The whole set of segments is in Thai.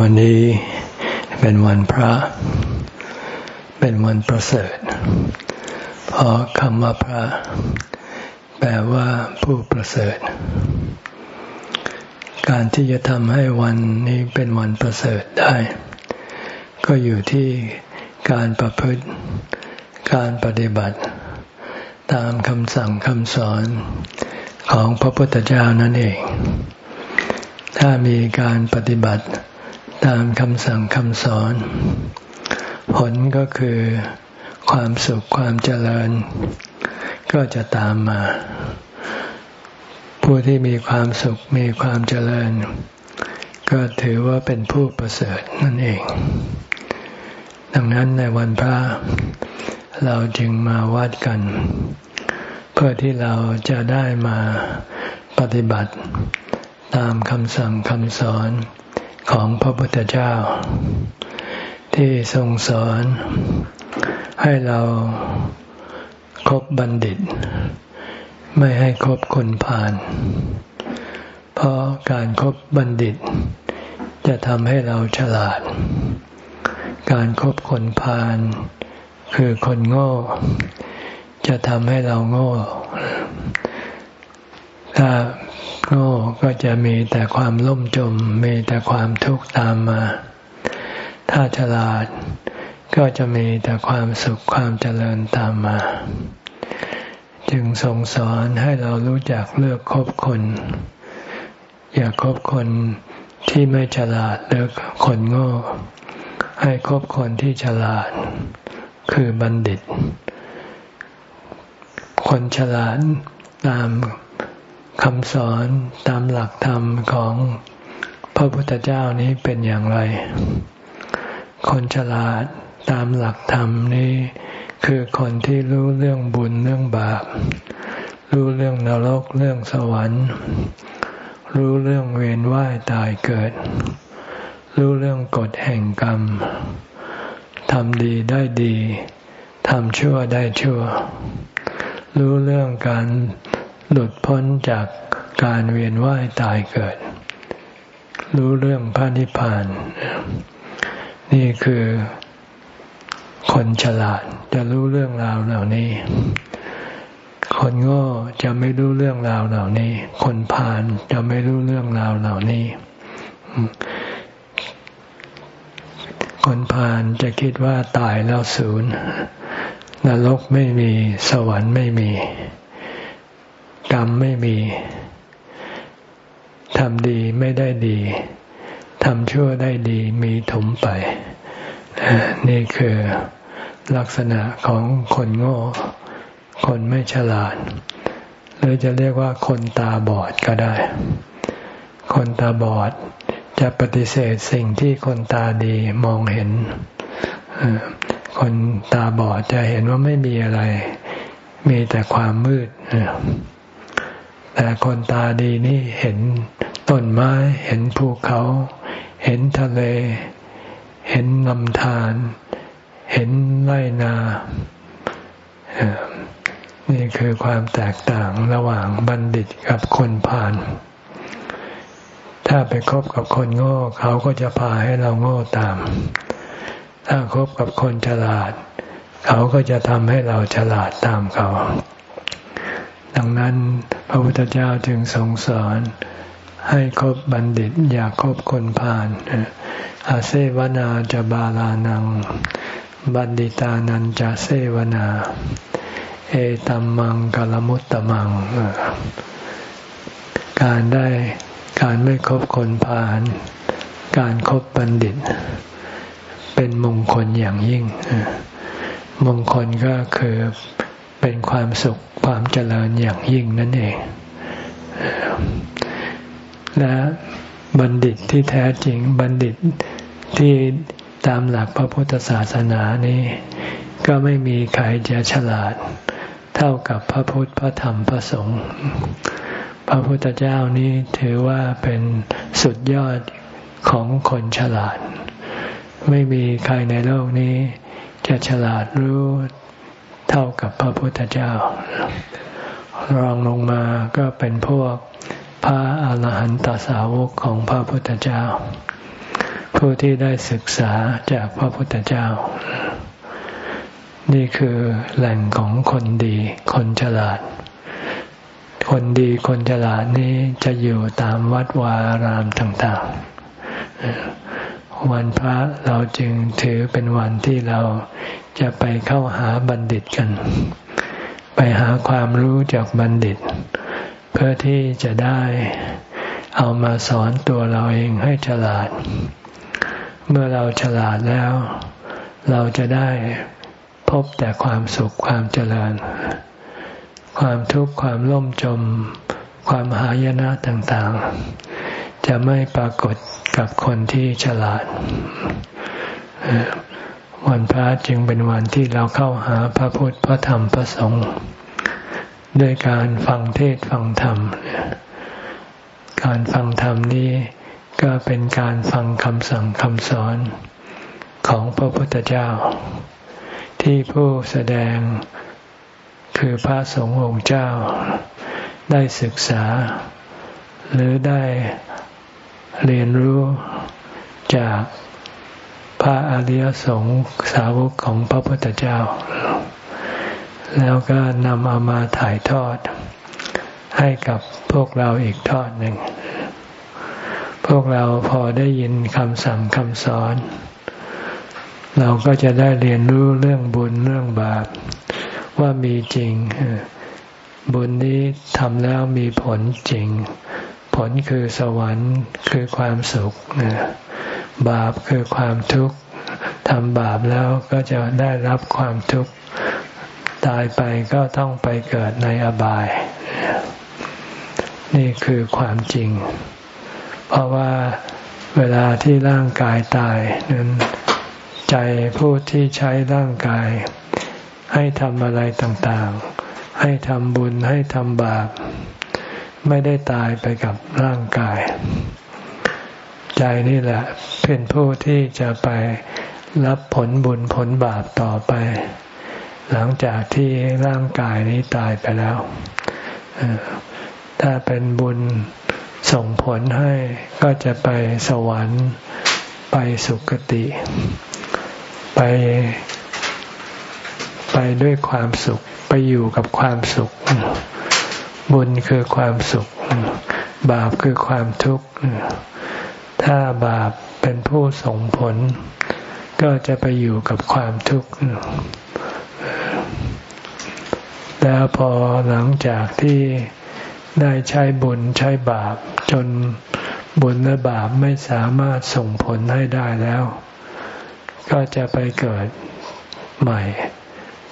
วันนี้เป็นวันพระ เป็นวันประเสริฐ เพราะคำว่าพระ แปลว่าผู้ประเสริฐ การที่จะทำให้วันนี้เป็นวันประเสริฐได้ ก็อยู่ที่การประพฤติ การปฏิบัติ ตามคำสั่งคำสอนของพระพุทธเจ้านั่นเอง ถ้ามีการปฏิบัติ ตามคำสั่งคำสอน ผลก็คือความสุขความเจริญ ก็จะตามมา ผู้ที่มีความสุขมีความเจริญ ก็ถือว่าเป็นผู้ประเสริฐนั่นเอง ดังนั้นในวันพระเราจึงมาวัดกัน เพื่อที่เราจะได้มาปฏิบัติตามคำสั่งคำสอน ของพระพุทธเจ้า ที่ทรงสอนให้เราคบบัณฑิต ไม่ให้คบคนผ่าน เพราะการครบบัณฑิต จะทำให้เราฉลาด การครบคนผ่านคือคนโง่ จะทำให้เราโง่ ถ้าโง่ก็จะมีแต่ความล่มจม มีแต่ความทุกข์ตามมา ถ้าฉลาดก็จะมีแต่ความสุขความเจริญตามมา จึงทรงสอนให้เรารู้จักเลือกคบคน อย่าคบคนที่ไม่ฉลาดเลือกคนโง่ ให้คบคนที่ฉลาด คือบัณฑิต คนฉลาดตาม คำสอนตามหลักธรรมของพระพุทธเจ้านี้เป็นอย่างไร คนฉลาดตามหลักธรรมนี้ คือคนที่รู้เรื่องบุญเรื่องบาป รู้เรื่องนรกเรื่องสวรรค์ รู้เรื่องเวียนว่ายตายเกิด รู้เรื่องกฎแห่งกรรมทำดีได้ดีทำชั่วได้ชั่ว รู้เรื่องการ หลุดพ้นจากการเวียนว่ายตายเกิด รู้เรื่องพระนิพพาน นี่คือคนฉลาดจะรู้เรื่องราวเหล่านี้ คนโง่จะไม่รู้เรื่องราวเหล่านี้ คนพาลจะไม่รู้เรื่องราวเหล่านี้ คนพาลจะคิดว่าตายแล้วศูนย์นรกไม่มีสวรรค์ไม่มี กรรมไม่มีทำดีไม่ได้ดีทำชั่วได้ดีมีถมไป นี่คือลักษณะของคนโง่ คนไม่ฉลาด หรือจะเรียกว่าคนตาบอดก็ได้ คนตาบอดจะปฏิเสธสิ่งที่คนตาดีมองเห็น คนตาบอดจะเห็นว่าไม่มีอะไร มีแต่ความมืด แต่คนตาดีนี่เห็นต้นไม้ เห็นภูเขา เห็นทะเล เห็นลำธารเห็นไรนานี่คือความแตกต่างระหว่างบัณฑิตกับคนผ่าน ถ้าไปคบกับคนโง่ เขาก็จะพาให้เราโง่ตาม ถ้าคบกับคนฉลาด เขาก็จะทำให้เราฉลาดตามเขา ดังนั้น พระพุทธเจ้าจึงทรงสอน ให้คบบัณฑิตอย่าคบคนพาลอาเซวนาจะบาลานัง บัณฑิตานันจะเซวนา เอตัมมังกลมุตตมัง การได้การไม่คบคนพาลการครบบัณฑิต เป็นมงคลอย่างยิ่ง มงคลก็คือ เป็นความสุขความเจริญอย่างยิ่งนั่นเอง และบัณฑิตที่แท้จริงบัณฑิตที่ตามหลักพระพุทธศาสนานี้ ก็ไม่มีใครจะฉลาด เท่ากับพระพุทธพระธรรมพระสงฆ์พระพุทธเจ้านี้ถือว่าเป็นสุดยอดของคนฉลาด ไม่มีใครในโลกนี้ จะฉลาดรู้ เท่ากับพระพุทธเจ้า รองลงมาก็เป็นพวกพระอาหารหันตสาวกของพระพุทธเจ้า ผู้ที่ได้ศึกษาจากพระพุทธเจ้า นี่คือแหล่งของคนดีคนฉลาด คนดีคนฉลาดนี้จะอยู่ตามวัดวารามต่างๆ วันพระเราจึงถือเป็นวันที่เราจะไปเข้าหาบัณฑิตกัน ไปหาความรู้จากบัณฑิต เพื่อที่จะได้เอามาสอนตัวเราเองให้ฉลาด เมื่อเราฉลาดแล้ว เราจะได้พบแต่ความสุขความเจริญ ความทุกข์ความล่มจม ความหายนะต่างๆ จะไม่ปรากฏกับคนที่ฉลาด วันพระจึงเป็นวันที่เราเข้าหาพระพุทธพระธรรมพระสงฆ์ด้วยการฟังเทศฟังธรรม การฟังธรรมนี้ก็เป็นการฟังคำสั่งคำสอนของพระพุทธเจ้า ที่ผู้แสดงคือพระสงฆ์องค์เจ้า ได้ศึกษา หรือได้ เรียนรู้จากพระอริยสงฆ์สาวกของพระพุทธเจ้า แล้วก็นำเอามาถ่ายทอด ให้กับพวกเราอีกทอดหนึ่ง พวกเราพอได้ยินคำสั่งคำสอน เราก็จะได้เรียนรู้เรื่องบุญเรื่องบาป ว่ามีจริง บุญนี้ทำแล้วมีผลจริง ผลคือสวรรค์คือความสุข บาปคือความทุกข์ทำบาปแล้วก็จะได้รับความทุกข์ ตายไปก็ต้องไปเกิดในอบาย นี่คือความจริง เพราะว่าเวลาที่ร่างกายตายนั้นใจผู้ที่ใช้ร่างกาย ให้ทำอะไรต่างๆ ให้ทำบุญให้ทำบาป ไม่ได้ตายไปกับร่างกาย ใจนี่แหละ เป็นผู้ที่จะไปรับผลบุญผลบาปต่อไป หลังจากที่ร่างกายนี้ตายไปแล้ว ถ้าเป็นบุญส่งผลให้ก็จะไปสวรรค์ไปสุคติ ไปไปด้วยความสุขไปอยู่กับความสุข บุญคือความสุข บาปคือความทุกข์ ถ้าบาปเป็นผู้ส่งผล ก็จะไปอยู่กับความทุกข์ แล้วพอหลังจากที่ได้ใช้บุญใช้บาป จนบุญและบาปไม่สามารถส่งผลให้ได้แล้ว ก็จะไปเกิดใหม่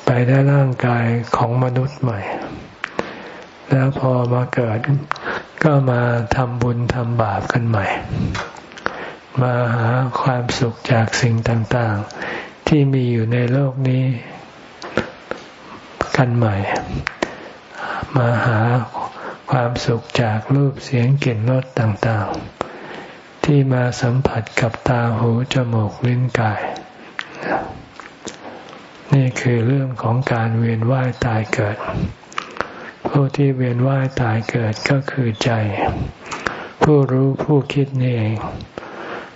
ไปได้ร่างกายของมนุษย์ใหม่ แล้วพอมาเกิดก็มาทำบุญทำบาปกันใหม่ มาหาความสุขจากสิ่งต่างๆ ที่มีอยู่ในโลกนี้กันใหม่ มาหาความสุขจากรูปเสียงกลิ่นรสต่างๆ ที่มาสัมผัสกับตาหูจมูกลิ้นกาย นี่คือเรื่องของการเวียนว่ายตายเกิด ผู้ที่เวียนว่ายตายเกิดก็คือใจ ผู้รู้ผู้คิดนี่เอง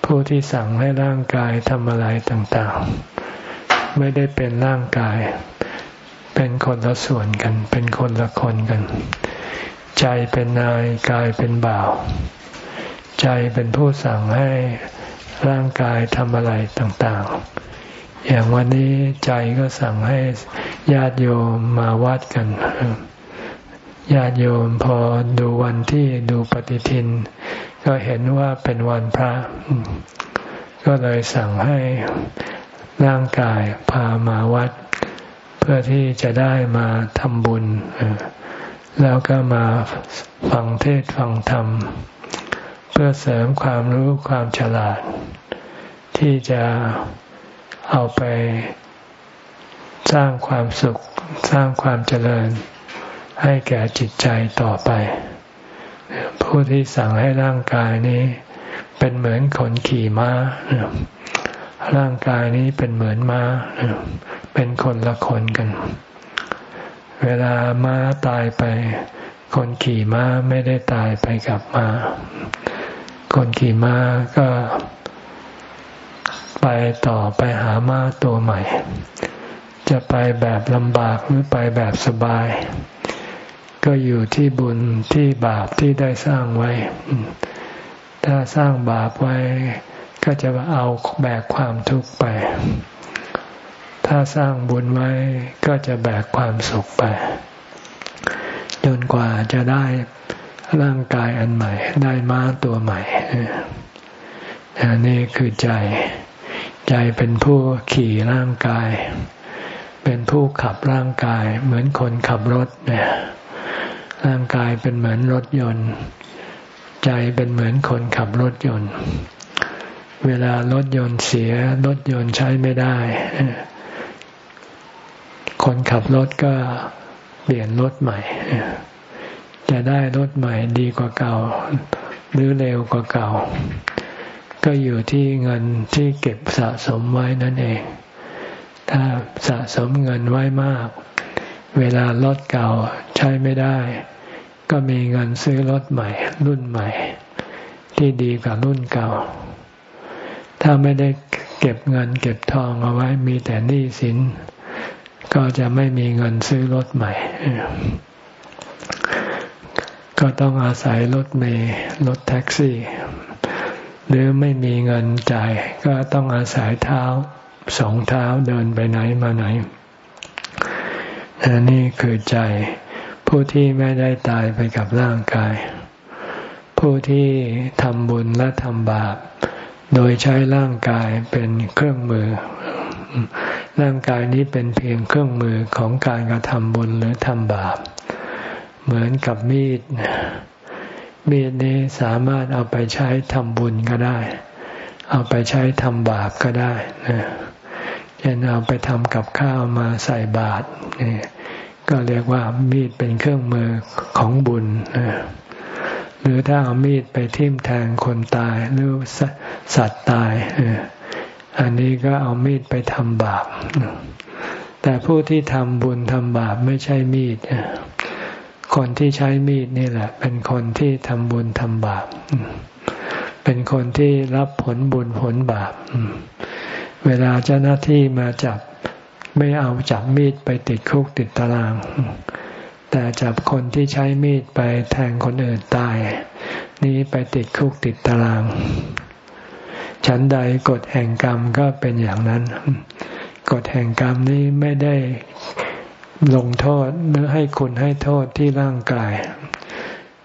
ผู้ที่สั่งให้ร่างกายทำอะไรต่างๆ ไม่ได้เป็นร่างกาย เป็นคนละส่วนกัน เป็นคนละคนกัน ใจเป็นนายกายเป็นบ่าว ใจเป็นผู้สั่งให้ร่างกายทำอะไรต่างๆ อย่างวันนี้ใจก็สั่งให้ญาติโยมมาวัดกัน ญาติโยมพอดูวันที่ดูปฏิทิน ก็เห็นว่าเป็นวันพระ ก็เลยสั่งให้ร่างกายพามาวัด เพื่อที่จะได้มาทำบุญ แล้วก็มาฟังเทศฟังธรรม เพื่อเสริมความรู้ความฉลาด ที่จะเอาไปสร้างความสุขสร้างความเจริญ ให้แก่จิตใจต่อไป ผู้ที่สั่งให้ร่างกายนี้ เป็นเหมือนคนขี่ม้า ร่างกายนี้เป็นเหมือนม้า เป็นคนละคนกัน เวลาม้าตายไป คนขี่ม้าไม่ได้ตายไปกับม้า คนขี่ม้าก็ไปต่อไปหาม้าตัวใหม่ จะไปแบบลำบากหรือไปแบบสบาย ก็อยู่ที่บุญที่บาปที่ได้สร้างไว้ ถ้าสร้างบาปไว้ ก็จะเอาแบกความทุกข์ไป ถ้าสร้างบุญไว้ก็จะแบกความสุขไป จนกว่าจะได้ร่างกายอันใหม่ ได้ม้าตัวใหม่อันี่คือใจ ใจเป็นผู้ขี่ร่างกาย เป็นผู้ขับร่างกาย เหมือนคนขับรถเนี่ย ร่างกายเป็นเหมือนรถยนต์ ใจเป็นเหมือนคนขับรถยนต์ เวลารถยนต์เสีย รถยนต์ใช้ไม่ได้ คนขับรถก็เปลี่ยนรถใหม่ จะได้รถใหม่ดีกว่าเก่า หรือเร็วกว่าเก่า ก็อยู่ที่เงินที่เก็บสะสมไว้นั่นเอง ถ้าสะสมเงินไว้มาก เวลารถเก่าใช้ไม่ได้ ก็มีเงินซื้อรถใหม่ รุ่นใหม่ ที่ดีกว่ารุ่นเก่า ถ้าไม่ได้เก็บเงินเก็บทองเอาไว้มีแต่หนี้สิน ก็จะไม่มีเงินซื้อรถใหม่ ก็ต้องอาศัยรถเมล์รถแท็กซี่ หรือไม่มีเงินจ่าย ก็ต้องอาศัยเท้าสองเท้าเดินไปไหนมาไหน นี่คือใจ ผู้ที่ไม่ได้ตายไปกับร่างกาย ผู้ที่ทำบุญและทำบาป โดยใช้ร่างกายเป็นเครื่องมือ ร่างกายนี้เป็นเพียงเครื่องมือของการกระทำบุญหรือทำบาป เหมือนกับมีด มีดนี้สามารถเอาไปใช้ทำบุญก็ได้ เอาไปใช้ทำบาปก็ได้นะ เช่นเอาไปทำกับข้าวมาใส่บาตรนี่ก็เรียกว่ามีดเป็นเครื่องมือของบุญนะหรือถ้าเอามีดไปทิ่มแทงคนตายหรือสัตว์ตายอันนี้ก็เอามีดไปทำบาปแต่ผู้ที่ทำบุญทำบาปไม่ใช่มีดคนที่ใช้มีดนี่แหละ เป็นคนที่ทำบุญทำบาปเป็นคนที่รับผลบุญผลบาป เวลาเจ้าหน้าที่มาจับไม่เอาจับมีดไปติดคุกติดตาราง แต่จับคนที่ใช้มีดไปแทงคนอื่นตาย นี้ไปติดคุกติดตาราง ฉันใดกฎแห่งกรรมก็เป็นอย่างนั้น กฎแห่งกรรมนี้ไม่ได้ลงโทษหรือให้คุณให้โทษที่ร่างกาย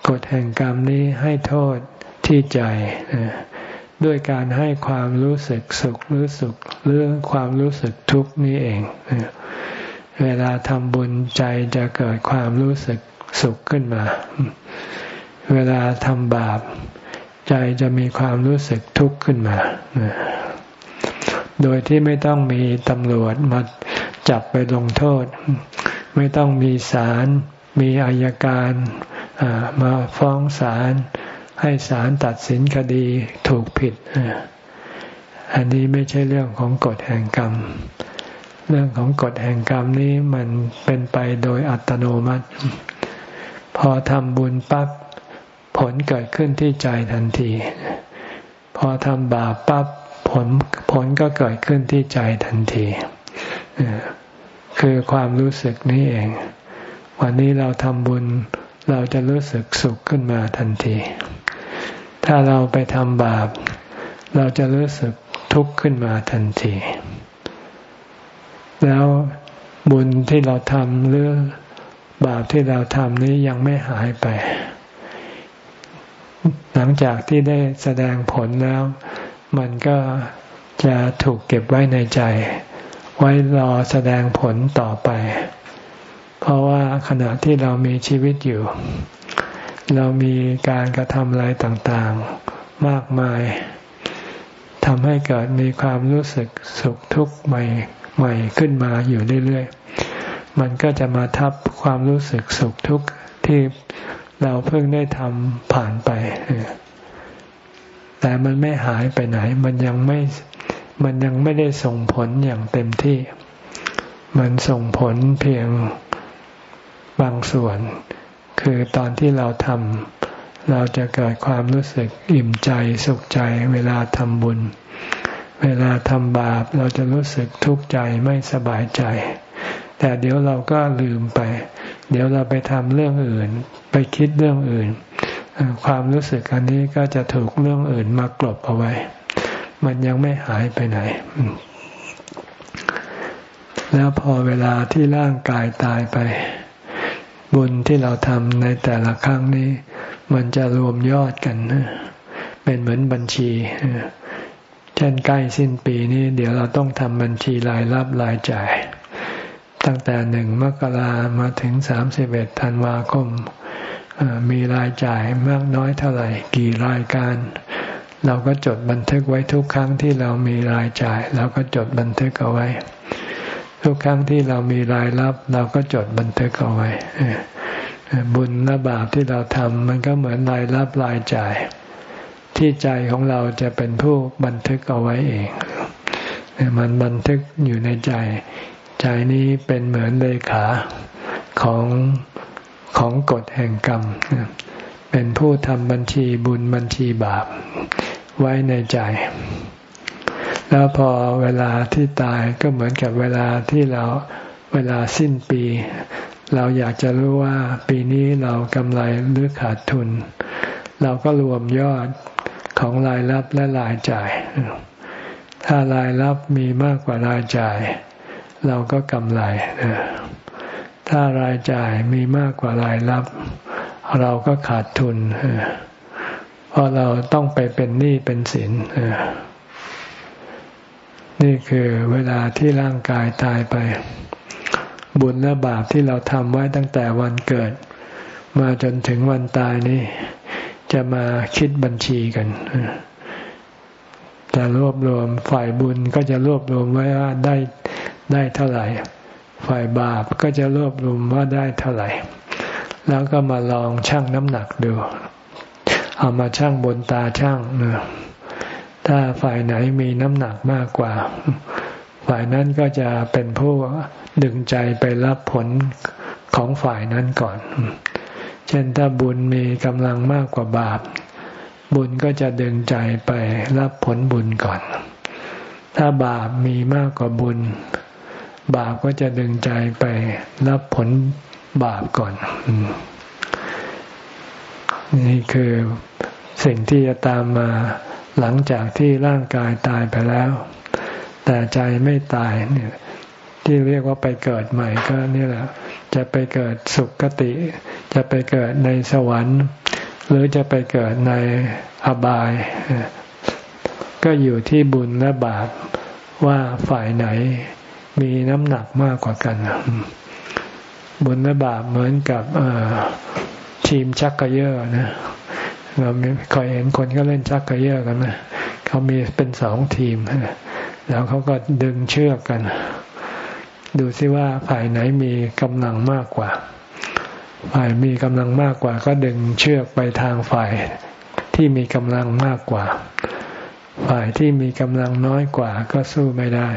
กฎแห่งกรรมนี้ให้โทษที่ใจ ด้วยการให้ความรู้สึกสุขหรือสุขหรือความรู้สึกทุกข์นี่เอง เวลาทำบุญใจจะเกิดความรู้สึกสุขขึ้นมา เวลาทำบาป ใจจะมีความรู้สึกทุกข์ขึ้นมา โดยที่ไม่ต้องมีตำรวจมาจับไปลงโทษ ไม่ต้องมีศาลมีอายการมาฟ้องศาล ให้ศาลตัดสินคดีถูกผิด อันนี้ไม่ใช่เรื่องของกฎแห่งกรรม เรื่องของกฎแห่งกรรมนี้มันเป็นไปโดยอัตโนมัติ พอทำบุญปั๊บผลเกิดขึ้นที่ใจทันที พอทำบาปปั๊บผลผลก็เกิดขึ้นที่ใจทันที คือความรู้สึกนี้เอง วันนี้เราทำบุญเราจะรู้สึกสุขขึ้นมาทันที ถ้าเราไปทำบาป เราจะรู้สึกทุกข์ขึ้นมาทันที แล้วบุญที่เราทำหรือบาปที่เราทำนี้ยังไม่หายไป หลังจากที่ได้แสดงผลแล้ว มันก็จะถูกเก็บไว้ในใจ ไว้รอแสดงผลต่อไป เพราะว่าขณะที่เรามีชีวิตอยู่ เรามีการกระทำอะไรต่างๆ มากมายทำให้เกิดมีความรู้สึกสุขทุกข์ใหม่ใหม่ขึ้นมาอยู่เรื่อยๆ มันก็จะมาทับความรู้สึกสุขทุกข์ที่เราเพิ่งได้ทำผ่านไป แต่มันไม่หายไปไหน มันยังไม่ มันยังไม่ได้ส่งผลอย่างเต็มที่ มันส่งผลเพียงบางส่วน คือตอนที่เราทำเราจะเกิดความรู้สึกอิ่มใจสุขใจ เวลาทำบุญ เวลาทำบาปเราจะรู้สึกทุกข์ใจไม่สบายใจ แต่เดี๋ยวเราก็ลืมไป เดี๋ยวเราไปทำเรื่องอื่น ไปคิดเรื่องอื่น ความรู้สึกอันนี้ก็จะถูกเรื่องอื่นมากลบเอาไว้ มันยังไม่หายไปไหนแล้วพอเวลาที่ร่างกายตายไป บุญที่เราทำในแต่ละครั้งนี้ มันจะรวมยอดกันเป็นเหมือนบัญชี เช่นใกล้สิ้นปีนี้เดี๋ยวเราต้องทำบัญชีรายรับรายจ่าย ตั้งแต่หนึ่งมกรามาถึงสามสิบเอ็ดธันวาคม มีรายจ่ายมากน้อยเท่าไหร่ กี่รายการ เราก็จดบันทึกไว้ทุกครั้งที่เรามีรายจ่าย เราก็จดบันทึกเอาไว้ ทุกครั้งที่เรามีรายรับ เราก็จดบันทึกเอาไว้ บุญและบาปที่เราทำมันก็เหมือนรายรับรายจ่าย ที่ใจของเราจะเป็นผู้บันทึกเอาไว้เอง มันบันทึกอยู่ในใจ ใจนี้เป็นเหมือนเลขาของของกฎแห่งกรรม เป็นผู้ทำบัญชีบุญบัญชีบาปไว้ในใจ แล้วพอเวลาที่ตายก็เหมือนกับเวลาที่เราเวลาสิ้นปี เราอยากจะรู้ว่าปีนี้เรากำไรหรือขาดทุน เราก็รวมยอดของรายรับและรายจ่าย ถ้ารายรับมีมากกว่ารายจ่าย เราก็กำไร ถ้ารายจ่ายมีมากกว่ารายรับ เราก็ขาดทุนเพราะเราต้องไปเป็นหนี้เป็นสิน นี่คือเวลาที่ร่างกายตายไป บุญและบาปที่เราทำไว้ตั้งแต่วันเกิด มาจนถึงวันตายนี้ จะมาคิดบัญชีกันจะรวบรวมฝ่ายบุญก็จะรวบรวมไว้ว่าได้ได้เท่าไหร่ ฝ่ายบาปก็จะรวบรวมว่าได้เท่าไหร่ แล้วก็มาลองชั่งน้ำหนักดู เอามาชั่งบนตาชั่งนะ ถ้าฝ่ายไหนมีน้ำหนักมากกว่า ฝ่ายนั้นก็จะเป็นผู้ดึงใจไปรับผลของฝ่ายนั้นก่อน เช่นถ้าบุญมีกำลังมากกว่าบาป บุญก็จะดึงใจไปรับผลบุญก่อน ถ้าบาปมีมากกว่าบุญ บาปก็จะดึงใจไปรับผลบาปก่อน นี่คือสิ่งที่จะตามมา หลังจากที่ร่างกายตายไปแล้ว แต่ใจไม่ตายเนี่ยที่เรียกว่าไปเกิดใหม่ก็นี่แหละ จะไปเกิดสุขติ จะไปเกิดในสวรรค์ หรือจะไปเกิดในอบาย ก็อยู่ที่บุญและบาปว่าฝ่ายไหนมีน้ำหนักมากกว่ากัน บุญและบาปเหมือนกับทีมชักกระเยอะนะ เราเคยเห็นคนก็เล่นชักกระเยอะกันนะเขามีเป็นสองทีม แล้วเขาก็ดึงเชือกกัน ดูซิว่าฝ่ายไหนมีกำลังมากกว่า ฝ่ายมีกำลังมากกว่า ก็ดึงเชือกไปทางฝ่ายที่มีกำลังมากกว่า ฝ่ายที่มีกำลังน้อยกว่า ก็สู้ไม่ได้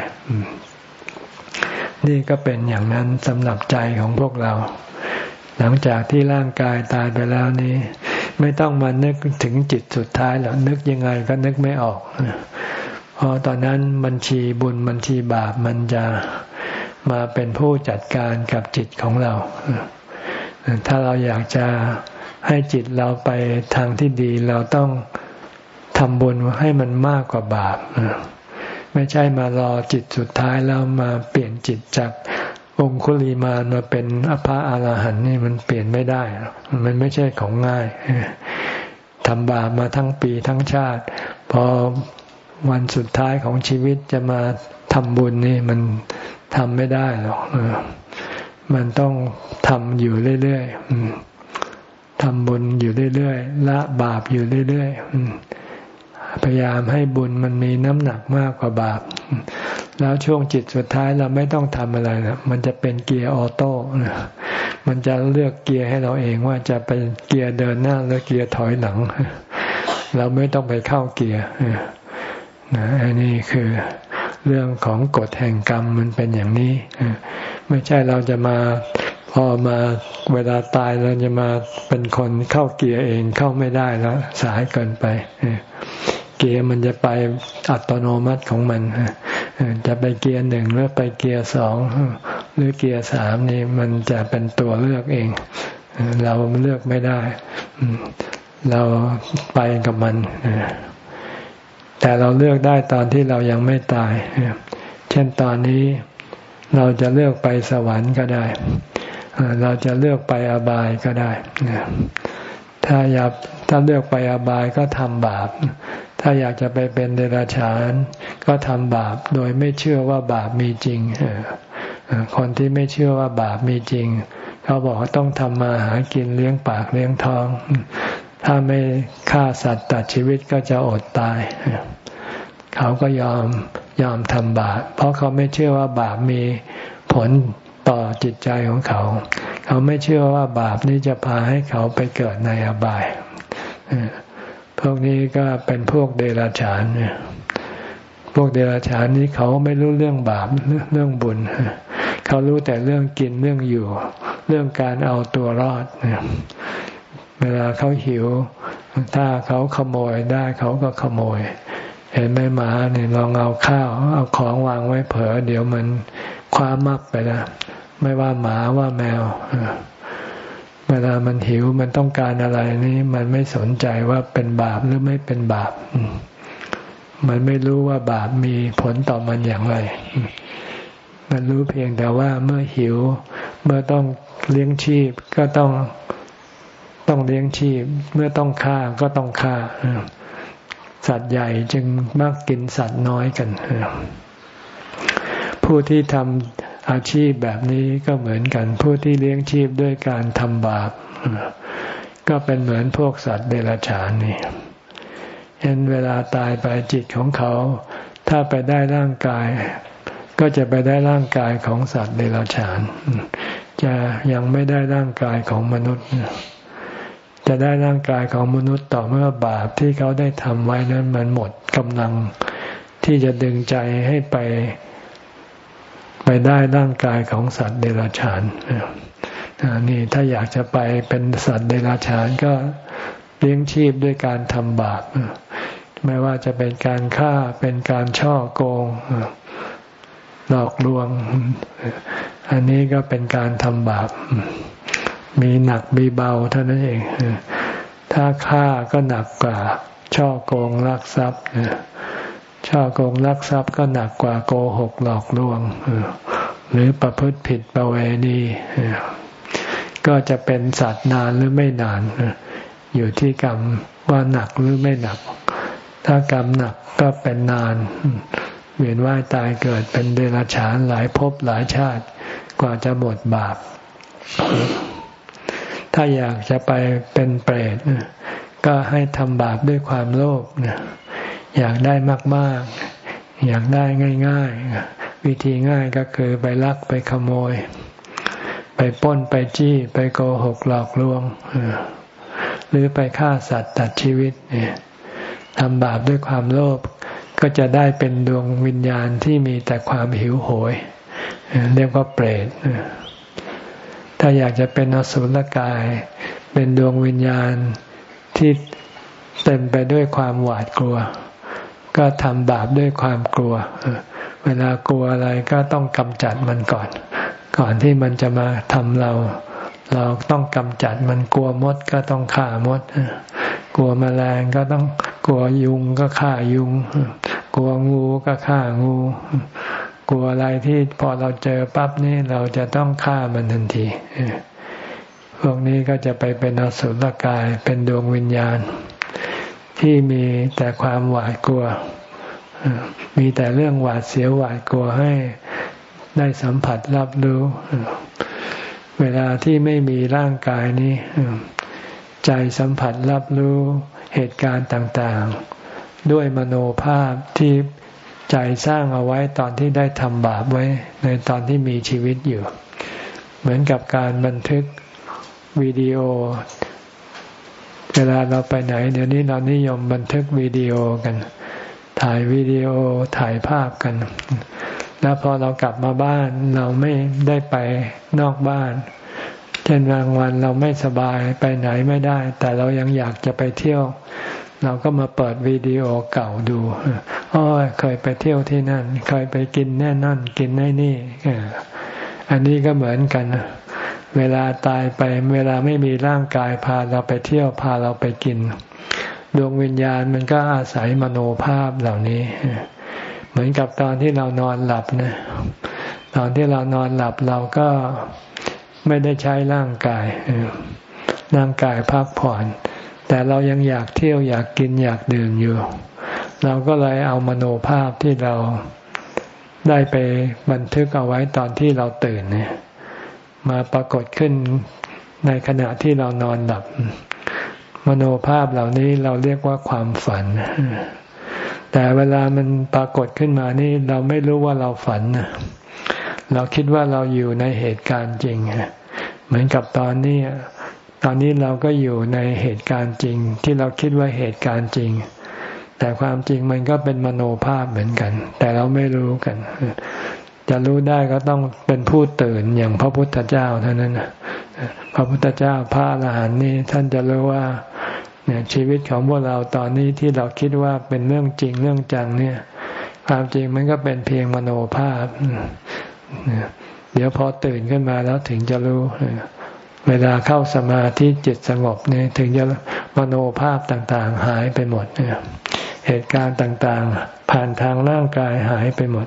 นี่ก็เป็นอย่างนั้นสำหรับใจของพวกเรา หลังจากที่ร่างกายตายไปแล้วนี้ ไม่ต้องมานึกถึงจิตสุดท้ายหรอกนึกยังไงก็นึกไม่ออกเพราะตอนนั้นบัญชีบุญบัญชีบาปมันจะมาเป็นผู้จัดการกับจิตของเรา ถ้าเราอยากจะให้จิตเราไปทางที่ดีเราต้องทำบุญให้มันมากกว่าบาปไม่ใช่มารอจิตสุดท้ายแล้วมาเปลี่ยนจิตจาก องคุลีมามาเป็นอภะอรหันนี่มันเปลี่ยนไม่ได้ มันไม่ใช่ของง่ายทำบาปมาทั้งปีทั้งชาติ พอวันสุดท้ายของชีวิตจะมาทำบุญนี่มันทำไม่ได้หรอกมันต้องทำอยู่เรื่อยๆทำบุญอยู่เรื่อยๆละบาปอยู่เรื่อยๆพยายามให้บุญมันมีน้ำหนักมากกว่าบาป แล้วช่วงจิตสุดท้ายเราไม่ต้องทำอะไรนะมันจะเป็นเกียร์ออโต้มันจะเลือกเกียร์ให้เราเองว่าจะเป็นเกียร์เดินหน้าหรือเกียร์ถอยหลัง เราไม่ต้องไปเข้าเกียร์นะอันนี้คือเรื่องของกฎแห่งกรรมมันเป็นอย่างนี้ไม่ใช่เราจะมาพอมาเวลาตายเราจะมาเป็นคนเข้าเกียร์เองเข้าไม่ได้แล้วสายเกินไป เกียร์มันจะไปอัตโนมัติของมันจะไปเกียร์หนึ่งหรือไปเกียร์สองหรือเกียร์สามนี่มันจะเป็นตัวเลือกเอง เราเลือกไม่ได้ เราไปกับมัน แต่เราเลือกได้ตอนที่เรายังไม่ตาย เช่นตอนนี้เราจะเลือกไปสวรรค์ก็ได้ เราจะเลือกไปอบายก็ได้ ถ้าอยากถ้าเลือกไปอบายก็ทำบาป ถ้าอยากจะไปเป็นเดรัจฉาน ก็ทำบาปโดยไม่เชื่อว่าบาปมีจริงคนที่ไม่เชื่อว่าบาปมีจริง เขาบอกว่าต้องทำมาหากินเลี้ยงปากเลี้ยงท้อง ถ้าไม่ฆ่าสัตว์ตัดชีวิตก็จะอดตาย เขาก็ยอมยอมทำบาป เพราะเขาไม่เชื่อว่าบาปมีผลต่อจิตใจของเขา เขาไม่เชื่อว่าบาปนี้จะพาให้เขาไปเกิดในอบาย พวกนี้ก็เป็นพวกเดรัจฉานพวกเดรัจฉานนี้เขาไม่รู้เรื่องบาปเรื่องบุญ เขารู้แต่เรื่องกินเรื่องอยู่ เรื่องการเอาตัวรอดเวลาเขาหิว ถ้าเขาขโมยได้เขาก็ขโมย เห็นไหมหมาเนี่ยลองเอาข้าว เอาของวางไว้เผลอเดี๋ยวมันคว้ามับไปแล้วไม่ว่าหมาว่าแมว เวลามันหิวมันต้องการอะไรนี่มันไม่สนใจว่าเป็นบาปหรือไม่เป็นบาป มันไม่รู้ว่าบาปมีผลต่อมันอย่างไร มันรู้เพียงแต่ว่าเมื่อหิว เมื่อต้องเลี้ยงชีพก็ต้องต้องเลี้ยงชีพ เมื่อต้องฆ่าก็ต้องฆ่า สัตว์ใหญ่จึงมักกินสัตว์น้อยกันผู้ที่ทำ อาชีพแบบนี้ก็เหมือนกันผู้ที่เลี้ยงชีพด้วยการทำบาป ก็เป็นเหมือนพวกสัตว์เดรัจฉานนี่เห็นเวลาตายไปจิตของเขา ถ้าไปได้ร่างกาย ก็จะไปได้ร่างกายของสัตว์เดรัจฉาน จะยังไม่ได้ร่างกายของมนุษย์ จะได้ร่างกายของมนุษย์ต่อเมื่อบาปที่เขาได้ทำไว้นั้นมันหมดกำลังที่จะดึงใจให้ไป ไปได้ร่างกายของสัตว์เดรัจฉานนี่ถ้าอยากจะไปเป็นสัตว์เดรัจฉานก็เลี้ยงชีพด้วยการทำบาปไม่ว่าจะเป็นการฆ่าเป็นการช่อโกงหลอกลวง อันนี้ก็เป็นการทำบาป มีหนักมีเบาเท่านั้นเอง ถ้าฆ่าก็หนักกว่าช่อโกงลักทรัพย์ ช่อโกงลักทรัพย์ก็หนักกว่าโกหกหลอกลวง หรือประพฤติผิดประเวณีก็จะเป็นสัตว์นานหรือไม่นาน อยู่ที่กรรมว่าหนักหรือไม่หนัก ถ้ากรรมหนักก็เป็นนาน เวียนว่ายตายเกิดเป็นเดรัจฉานหลายภพหลายชาติ กว่าจะหมดบาป ถ้าอยากจะไปเป็นเปรตก็ให้ทำบาปด้วยความโลภ อยากได้มาก ๆ อยากได้ง่าย ๆ วิธีง่ายก็คือไปลักไปขโมย ไปป้นไปจี้ ไปโกหกหลอกลวง หรือไปฆ่าสัตว์ตัดชีวิตเนี่ยทำบาปด้วยความโลภก็จะได้เป็นดวงวิญญาณที่มีแต่ความหิวโหย เรียกว่าเปรตถ้าอยากจะเป็นอสุรกาย เป็นดวงวิญญาณที่เต็มไปด้วยความหวาดกลัว ก็ทำบาปด้วยความกลัว เวลากลัวอะไรก็ต้องกำจัดมันก่อน ก่อนที่มันจะมาทำเรา เราต้องกำจัดมันกลัวมดก็ต้องฆ่ามด กลัวมแมลงก็ต้องกลัวยุงก็ฆ่ายุง กลัวงูก็ฆ่างู กลัวอะไรที่พอเราเจอปั๊บนี่เราจะต้องฆ่ามันทันทีพวกนี้ก็จะไปเป็นอสุรกายเป็นดวงวิญญาณ ที่มีแต่ความหวาดกลัว มีแต่เรื่องหวาดเสียวหวาดกลัวให้ได้สัมผัสรับรู้ เวลาที่ไม่มีร่างกายนี้ ใจสัมผัสรับรู้เหตุการณ์ต่างๆ ด้วยมโนภาพที่ใจสร้างเอาไว้ตอนที่ได้ทำบาปไว้ ในตอนที่มีชีวิตอยู่ เหมือนกับการบันทึกวิดีโอ เวลาเราไปไหน เดี๋ยวนี้เรานิยมบันทึกวิดีโอกัน ถ่ายวิดีโอถ่ายภาพกัน แล้วพอเรากลับมาบ้านเราไม่ได้ไปนอกบ้าน เช่นบางวันเราไม่สบายไปไหนไม่ได้ แต่เรายังอยากจะไปเที่ยว เราก็มาเปิดวิดีโอเก่าดูอ๋อเคยไปเที่ยวที่นั่น เคยไปกินแน่นั่นกินแน่นี่อันนี้ก็เหมือนกัน เวลาตายไปเวลาไม่มีร่างกายพาเราไปเที่ยวพาเราไปกิน ดวงวิญญาณมันก็อาศัยมโนภาพเหล่านี้ เหมือนกับตอนที่เรานอนหลับนะตอนที่เรานอนหลับเราก็ไม่ได้ใช้ร่างกายร่างกายพักผ่อน แต่เรายังอยากเที่ยวอยากกินอยากดื่มอยู่ เราก็เลยเอามโนภาพที่เราได้ไปบันทึกเอาไว้ตอนที่เราตื่นเนี่ย มาปรากฏขึ้นในขณะที่เรานอนหลับ มโนภาพเหล่านี้เราเรียกว่าความฝัน แต่เวลามันปรากฏขึ้นมานี่เราไม่รู้ว่าเราฝัน เราคิดว่าเราอยู่ในเหตุการณ์จริง เหมือนกับตอนนี้ตอนนี้เราก็อยู่ในเหตุการณ์จริง ที่เราคิดว่าเหตุการณ์จริง แต่ความจริงมันก็เป็นมโนภาพเหมือนกัน แต่เราไม่รู้กัน จะรู้ได้ก็ต้องเป็นผู้ตื่นอย่างพระพุทธเจ้าเท่านั้นพระพุทธเจ้าพระอรหันต์นี่ท่านจะรู้ว่าเนี่ยชีวิตของพวกเราตอนนี้ที่เราคิดว่าเป็นเรื่องจริงเรื่องจังเนี่ย ความจริงมันก็เป็นเพียงมโนภาพ เดี๋ยวพอตื่นขึ้นมาแล้วถึงจะรู้ เวลาเข้าสมาธิจิตสงบเนี่ยถึงจะมโนภาพต่างๆ หายไปหมดเนี่ยเหตุการณ์ต่างๆ ผ่านทางร่างกายหายไปหมด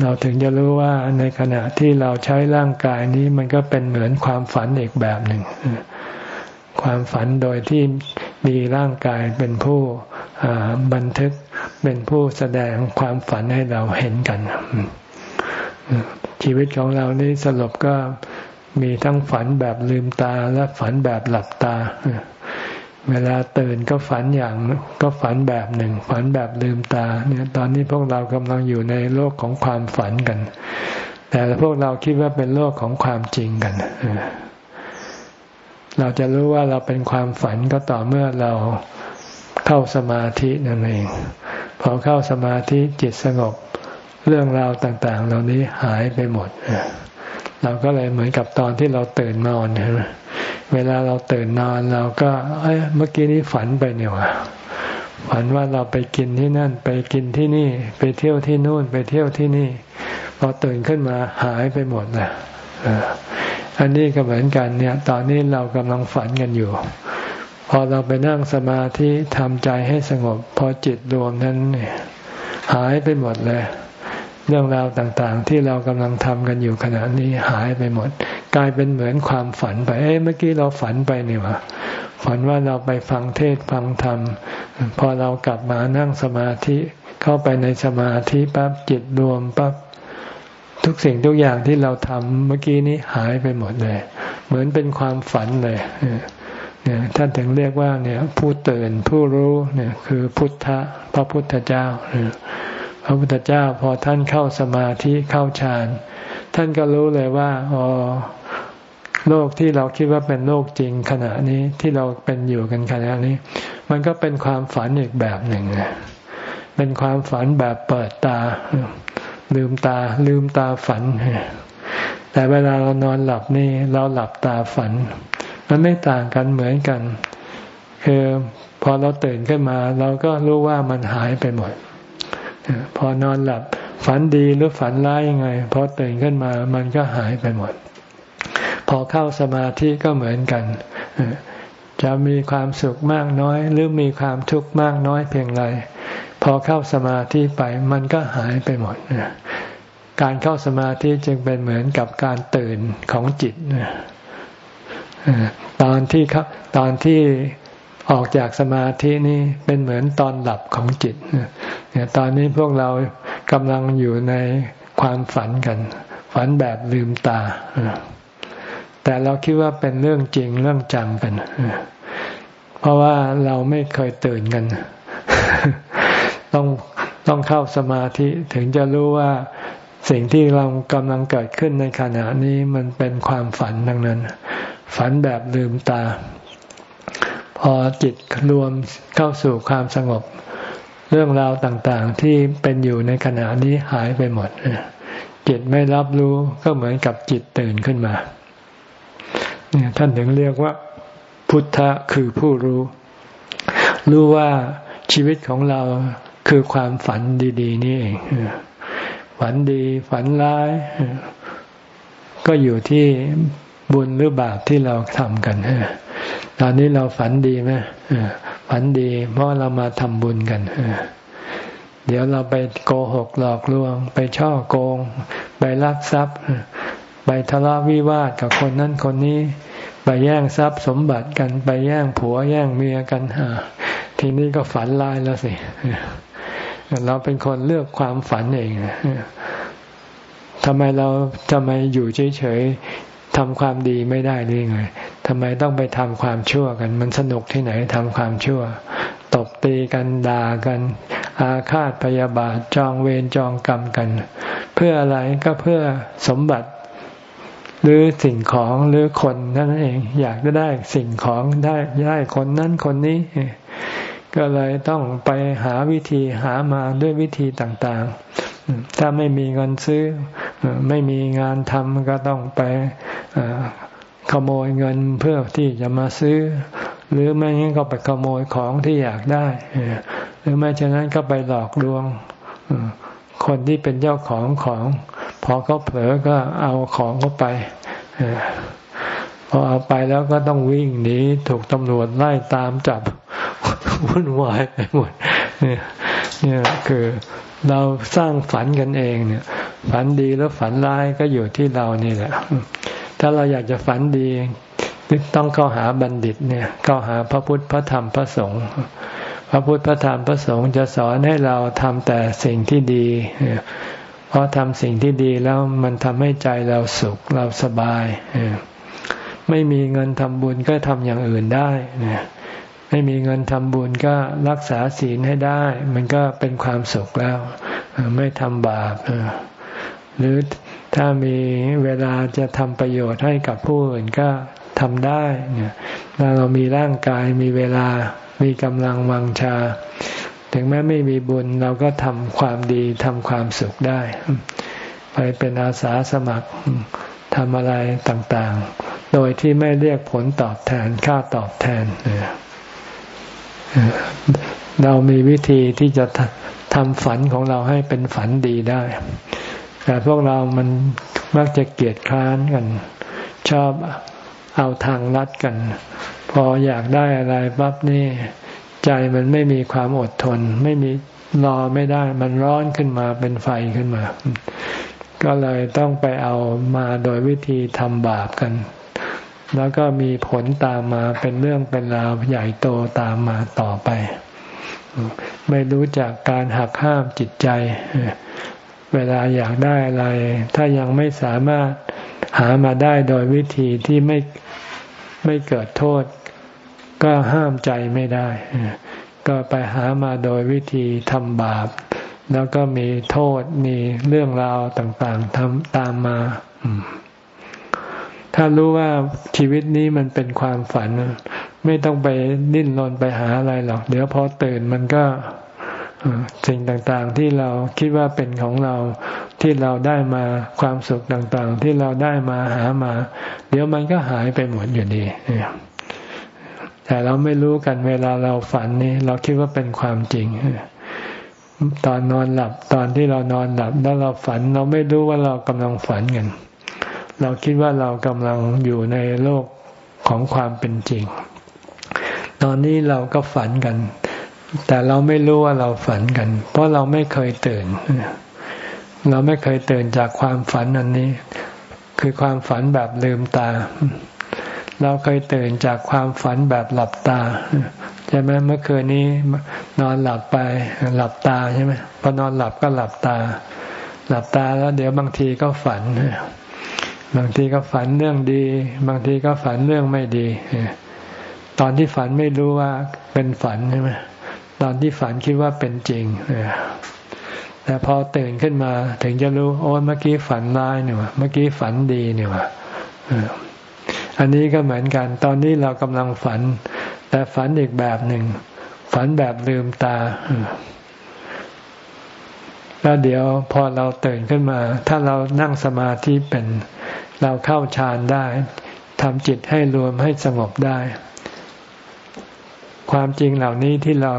เราถึงจะรู้ว่าในขณะที่เราใช้ร่างกายนี้มันก็เป็นเหมือนความฝันอีกแบบหนึ่ง ความฝันโดยที่มีร่างกายเป็นผู้บันทึกเป็นผู้แสดงความฝันให้เราเห็นกัน ชีวิตของเรานี้สรุปก็มีทั้งฝันแบบลืมตาและฝันแบบหลับตา เวลาตื่นก็ฝันอย่างก็ฝันแบบหนึ่ง ฝันแบบลืมตา เนี่ย ตอนนี้พวกเรากำลังอยู่ในโลกของความฝันกัน แต่พวกเราคิดว่าเป็นโลกของความจริงกันเราจะรู้ว่าเราเป็นความฝันก็ต่อเมื่อเราเข้าสมาธินั่นเอง พอเข้าสมาธิจิตสงบเรื่องราวต่าง ๆ เหล่านี้หายไปหมด เราก็เลยเหมือนกับตอนที่เราตื่นนอนใช่ไหมเวลาเราตื่นนอนเราก็ เอ้ยเมื่อกี้นี้ฝันไปเนี่ยวะฝันว่าเราไปกินที่นั่น ไปกินที่นี่ ไปเที่ยวที่นู่น ไปเที่ยวที่นี่ พอตื่นขึ้นมาหายไปหมดเลยอันนี้ก็เหมือนกันเนี่ย ตอนนี้เรากำลังฝันกันอยู่ พอเราไปนั่งสมาธิทำใจให้สงบ พอจิตรวมนั้นเนี่ยหายไปหมดเลย เรื่องราวต่างๆ ที่เรากำลังทำกันอยู่ขณะนี้หายไปหมด กลายเป็นเหมือนความฝันไป เอ้เมื่อกี้เราฝันไปนี่วะฝันว่าเราไปฟังเทศฟังธรรม พอเรากลับมานั่งสมาธิเข้าไปในสมาธิปั๊บจิตรวมปั๊บทุกสิ่งทุกอย่างที่เราทำเมื่อกี้นี้หายไปหมดเลย เหมือนเป็นความฝันเลยเนี่ยท่านถึงเรียกว่าเนี่ยผู้ตื่นผู้รู้เนี่ยคือพุทธะพระพุทธเจ้าเนี่ย พระพุทธเจ้าพอท่านเข้าสมาธิเข้าฌาน ท่านก็รู้เลยว่าอ๋อโลกที่เราคิดว่าเป็นโลกจริงขณะนี้ที่เราเป็นอยู่กันขณะนี้ มันก็เป็นความฝันอีกแบบหนึ่งเป็นความฝันแบบเปิดตา ลืมตา ลืมตาฝัน แต่เวลาเรานอนหลับนี่เราหลับตาฝัน มันไม่ต่างกันเหมือนกัน คือพอเราตื่นขึ้นมา เราก็รู้ว่ามันหายไปหมด พอนอนหลับฝันดีหรือฝันร้ายยังไงพอตื่นขึ้นมามันก็หายไปหมด พอเข้าสมาธิก็เหมือนกัน จะมีความสุขมากน้อย หรือมีความทุกข์มากน้อยเพียงไรพอเข้าสมาธิไปมันก็หายไปหมด การเข้าสมาธิจึงเป็นเหมือนกับการตื่นของจิตตอนที่ตอนที่ ออกจากสมาธินี่เป็นเหมือนตอนหลับของจิตเนี่ยตอนนี้พวกเรากำลังอยู่ในความฝันกัน ฝันแบบลืมตา แต่เราคิดว่าเป็นเรื่องจริงเรื่องจังกัน เพราะว่าเราไม่เคยตื่นกัน ต้องต้องเข้าสมาธิถึงจะรู้ว่าสิ่งที่เรากำลังเกิดขึ้นในขณะนี้มันเป็นความฝันดังนั้น ฝันแบบลืมตา พอจิตรวมเข้าสู่ความสงบ เรื่องราวต่างๆ ที่เป็นอยู่ในขณะนี้หายไปหมด จิตไม่รับรู้ก็เหมือนกับจิตตื่นขึ้นมาเนี่ยท่านถึงเรียกว่า พุทธะคือผู้รู้ รู้ว่าชีวิตของเราคือความฝันดี ๆ นี่เองฝันดีฝันร้าย ก็อยู่ที่ บุญหรือบาปที่เราทำกันตอนนี้เราฝันดีไหมฝันดี เพราะเรามาทำบุญกันเดี๋ยวเราไปโกหกหลอกลวง ไปช่อโกง ไปลักทรัพย์ ไปทะเลาะวิวาทกับคนนั้นคนนี้ ไปแย่งทรัพย์สมบัติกัน ไปแย่งผัวแย่งเมียกันทีนี้ก็ฝันลายแล้วสิเราเป็นคนเลือกความฝันเองทำไมเราทำไมอยู่เฉย ทำความดีไม่ได้หรือไงทำไมต้องไปทำความชั่วกัน มันสนุกที่ไหนทำความชั่ว ตบตีกันด่ากัน อาฆาตพยาบาทจองเวรจองกรรมกัน เพื่ออะไรก็เพื่อสมบัติ หรือสิ่งของหรือคนนั่นเอง อยากจะได้สิ่งของได้ได้คนนั้นคนนี้ ก็เลยต้องไปหาวิธีหามาด้วยวิธีต่างๆ ถ้าไม่มีเงินซื้อ ไม่มีงานทำก็ต้องไปขโมยเงินเพื่อที่จะมาซื้อ หรือไม่งั้นก็ไปขโมยของที่อยากได้ หรือไม่ฉะนั้นก็ไปหลอกลวงคนที่เป็นเจ้าของของพอเขาเผลอก็เอาของเขาไปพอเอาไปแล้วก็ต้องวิ่งหนีถูกตำรวจไล่ตามจับวุ่นวายไปหมดเนี่ยเนี่ยคือเราสร้างฝันกันเองเนี่ย ฝันดีแล้วฝันร้ายก็อยู่ที่เรานี่แหละ ถ้าเราอยากจะฝันดีต้องเข้าหาบัณฑิตเนี่ย เข้าหาพระพุทธพระธรรมพระสงฆ์พระพุทธพระธรรมพระสงฆ์จะสอนให้เราทำแต่สิ่งที่ดี เพราะทำสิ่งที่ดีแล้วมันทำให้ใจเราสุขเราสบาย ไม่มีเงินทำบุญก็ทำอย่างอื่นได้เนี่ยไม่มีเงินทำบุญก็รักษาศีลให้ได้ มันก็เป็นความสุขแล้ว ไม่ทำบาป หรือถ้ามีเวลาจะทำประโยชน์ให้กับผู้อื่นก็ทำได้เนี่ยถ้าเรามีร่างกายมีเวลามีกำลังวังชา ถึงแม้ไม่มีบุญเราก็ทำความดีทำความสุขได้ ไปเป็นอาสาสมัครทำอะไรต่างๆ โดยที่ไม่เรียกผลตอบแทนค่าตอบแทนเนี่ยเรามีวิธีที่จะทำฝันของเราให้เป็นฝันดีได้ แต่พวกเรามันมักจะเกียดคร้านกัน ชอบเอาทางลัดกัน พออยากได้อะไรปั๊บนี่ ใจมันไม่มีความอดทน ไม่มีรอไม่ได้ มันร้อนขึ้นมาเป็นไฟขึ้นมา ก็เลยต้องไปเอามาโดยวิธีทำบาปกัน แล้วก็มีผลตามมาเป็นเรื่องเป็นราวใหญ่โตตามมาต่อไป ไม่รู้จักการหักห้ามจิตใจ เวลาอยากได้อะไร ถ้ายังไม่สามารถหามาได้โดยวิธีที่ไม่ไม่เกิดโทษ ก็ห้ามใจไม่ได้ ก็ไปหามาโดยวิธีทำบาป แล้วก็มีโทษมีเรื่องราวต่างๆทำตามมา ถ้ารู้ว่าชีวิตนี้มันเป็นความฝัน ไม่ต้องไปดิ้นรนไปหาอะไรหรอก เดี๋ยวพอตื่นมันก็ สิ่งต่างๆที่เราคิดว่าเป็นของเราที่เราได้มาความสุขต่างๆ ที่เราได้มาหามา เดี๋ยวมันก็หายไปหมดอยู่ดีแต่เราไม่รู้กันเวลาเราฝันนี่เราคิดว่าเป็นความจริงตอนนอนหลับตอนที่เรานอนหลับแล้วเราฝันเราไม่รู้ว่าเรากำลังฝันกัน เราคิดว่าเรากำลังอยู่ในโลกของความเป็นจริง ตอนนี้เราก็ฝันกัน แต่เราไม่รู้ว่าเราฝันกัน เพราะเราไม่เคยตื่น เราไม่เคยตื่นจากความฝันอันนี้ คือความฝันแบบลืมตา เราเคยตื่นจากความฝันแบบหลับตาใช่ไหมเมื่อคืนนี้นอนหลับไปหลับตาใช่ไหมพอนอนหลับก็หลับตา หลับตาแล้วเดี๋ยวบางทีก็ฝัน บางทีก็ฝันเรื่องดี บางทีก็ฝันเรื่องไม่ดี ตอนที่ฝันไม่รู้ว่าเป็นฝันใช่ไหม ตอนที่ฝันคิดว่าเป็นจริงแต่พอตื่นขึ้นมาถึงจะรู้โอ้เมื่อกี้ฝันร้ายเนี่วะเมื่อกี้ฝันดีเนี่วะอันนี้ก็เหมือนกัน ตอนนี้เรากำลังฝัน แต่ฝันอีกแบบหนึ่ง ฝันแบบลืมตาแล้วเดี๋ยวพอเราตื่นขึ้นมา ถ้าเรานั่งสมาธิเป็นเราเข้าฌานได้ทำจิตให้รวมให้สงบได้ ความจริงเหล่านี้ที่เรา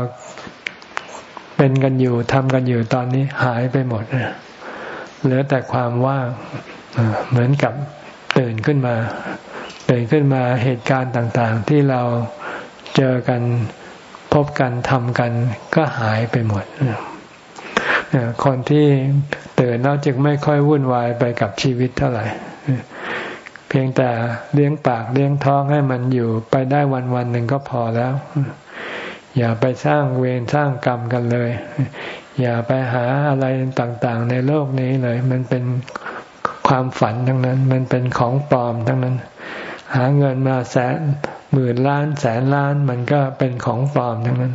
เป็นกันอยู่ทำกันอยู่ตอนนี้หายไปหมดเหลือแต่ความว่างเหมือนกับตื่นขึ้นมาตื่นขึ้นมาเหตุการณ์ต่างๆ ที่เราเจอกันพบกันทำกัน ก็หายไปหมดคนที่ตื่นแล้วจึงไม่ค่อยวุ่นวายไปกับชีวิตเท่าไหร่เพียงแต่เลี้ยงปากเลี้ยงท้องให้มันอยู่ไปได้วันวันหนึ่งก็พอแล้ว อย่าไปสร้างเวรสร้างกรรมกันเลย อย่าไปหาอะไรต่างๆ ในโลกนี้เลย มันเป็นความฝันทั้งนั้น มันเป็นของปลอมทั้งนั้น หาเงินมาแสนหมื่นล้านแสนล้านมันก็เป็นของปลอมทั้งนั้น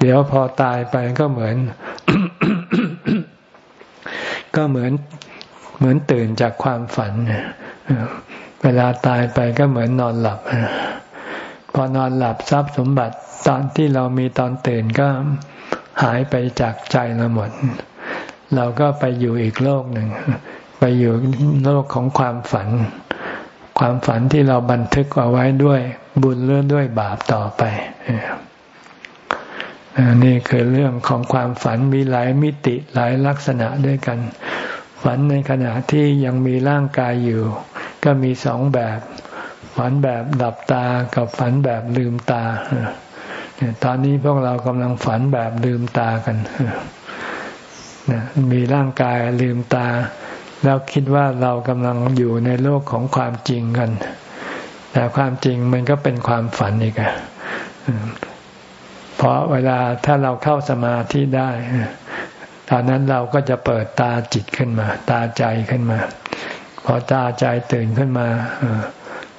เดี๋ยวพอตายไปก็เหมือน ก็เหมือนเหมือนตื่นจากความฝัน เวลาตายไปก็เหมือนนอนหลับ พอนอนหลับทรัพย์สมบัติตอนที่เรามีตอนตื่นก็หายไปจากใจเราหมด เราก็ไปอยู่อีกโลกหนึ่ง ไปอยู่โลกของความฝัน ความฝันที่เราบันทึกเอาไว้ด้วยบุญหรือด้วยบาปต่อไปนี่คือเรื่องของความฝันมีหลายมิติหลายลักษณะด้วยกัน ฝันในขณะที่ยังมีร่างกายอยู่ ก็มีสองแบบ ฝันแบบดับตากับฝันแบบลืมตาตอนนี้พวกเรากำลังฝันแบบลืมตากันมีร่างกายลืมตา แล้วคิดว่าเรากำลังอยู่ในโลกของความจริงกัน แต่ความจริงมันก็เป็นความฝันอีกอะเพราะเวลาถ้าเราเข้าสมาธิได้ตอนนั้นเราก็จะเปิดตาจิตขึ้นมา ตาใจขึ้นมา พอตาใจตื่นขึ้นมา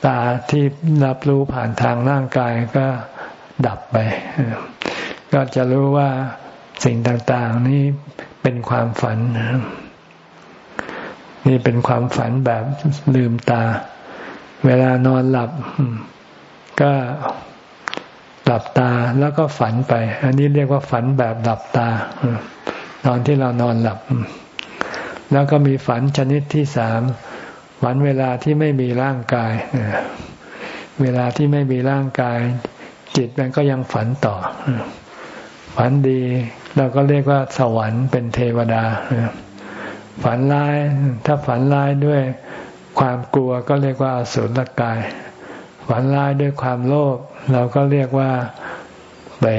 ตาที่รับรู้ผ่านทางร่างกายก็ดับไป ก็จะรู้ว่าสิ่งต่างๆนี้เป็นความฝัน นี่เป็นความฝันแบบลืมตา เวลานอนหลับ ก็หลับตาแล้วก็ฝันไป อันนี้เรียกว่าฝันแบบหลับตา ตอนที่เรานอนหลับ แล้วก็มีฝันชนิดที่สาม ฝันเวลาที่ไม่มีร่างกาย เวลาที่ไม่มีร่างกาย จิตมันก็ยังฝันต่อ ฝันดี เราก็เรียกว่าสวรรค์เป็นเทวดา ฝันร้าย ถ้าฝันร้ายด้วยความกลัวก็เรียกว่าอสุรกาย ฝันร้ายด้วยความโลภเราก็เรียกว่าเบร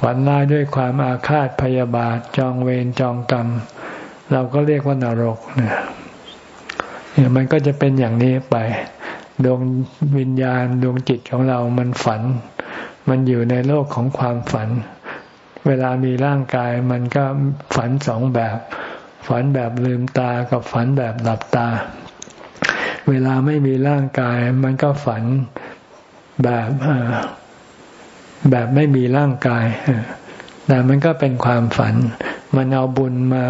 ฝันร้ายด้วยความอาฆาตพยาบาทจองเวรจองกรรม เราก็เรียกว่านรกเนี่ย เนี่ยมันก็จะเป็นอย่างนี้ไป ดวงวิญญาณดวงจิตของเรามันฝัน มันอยู่ในโลกของความฝัน เวลามีร่างกายมันก็ฝันสองแบบ ฝันแบบลืมตากับฝันแบบหลับตา เวลาไม่มีร่างกาย มันก็ฝันแบบแบบไม่มีร่างกายแต่มันก็เป็นความฝัน มันเอาบุญมา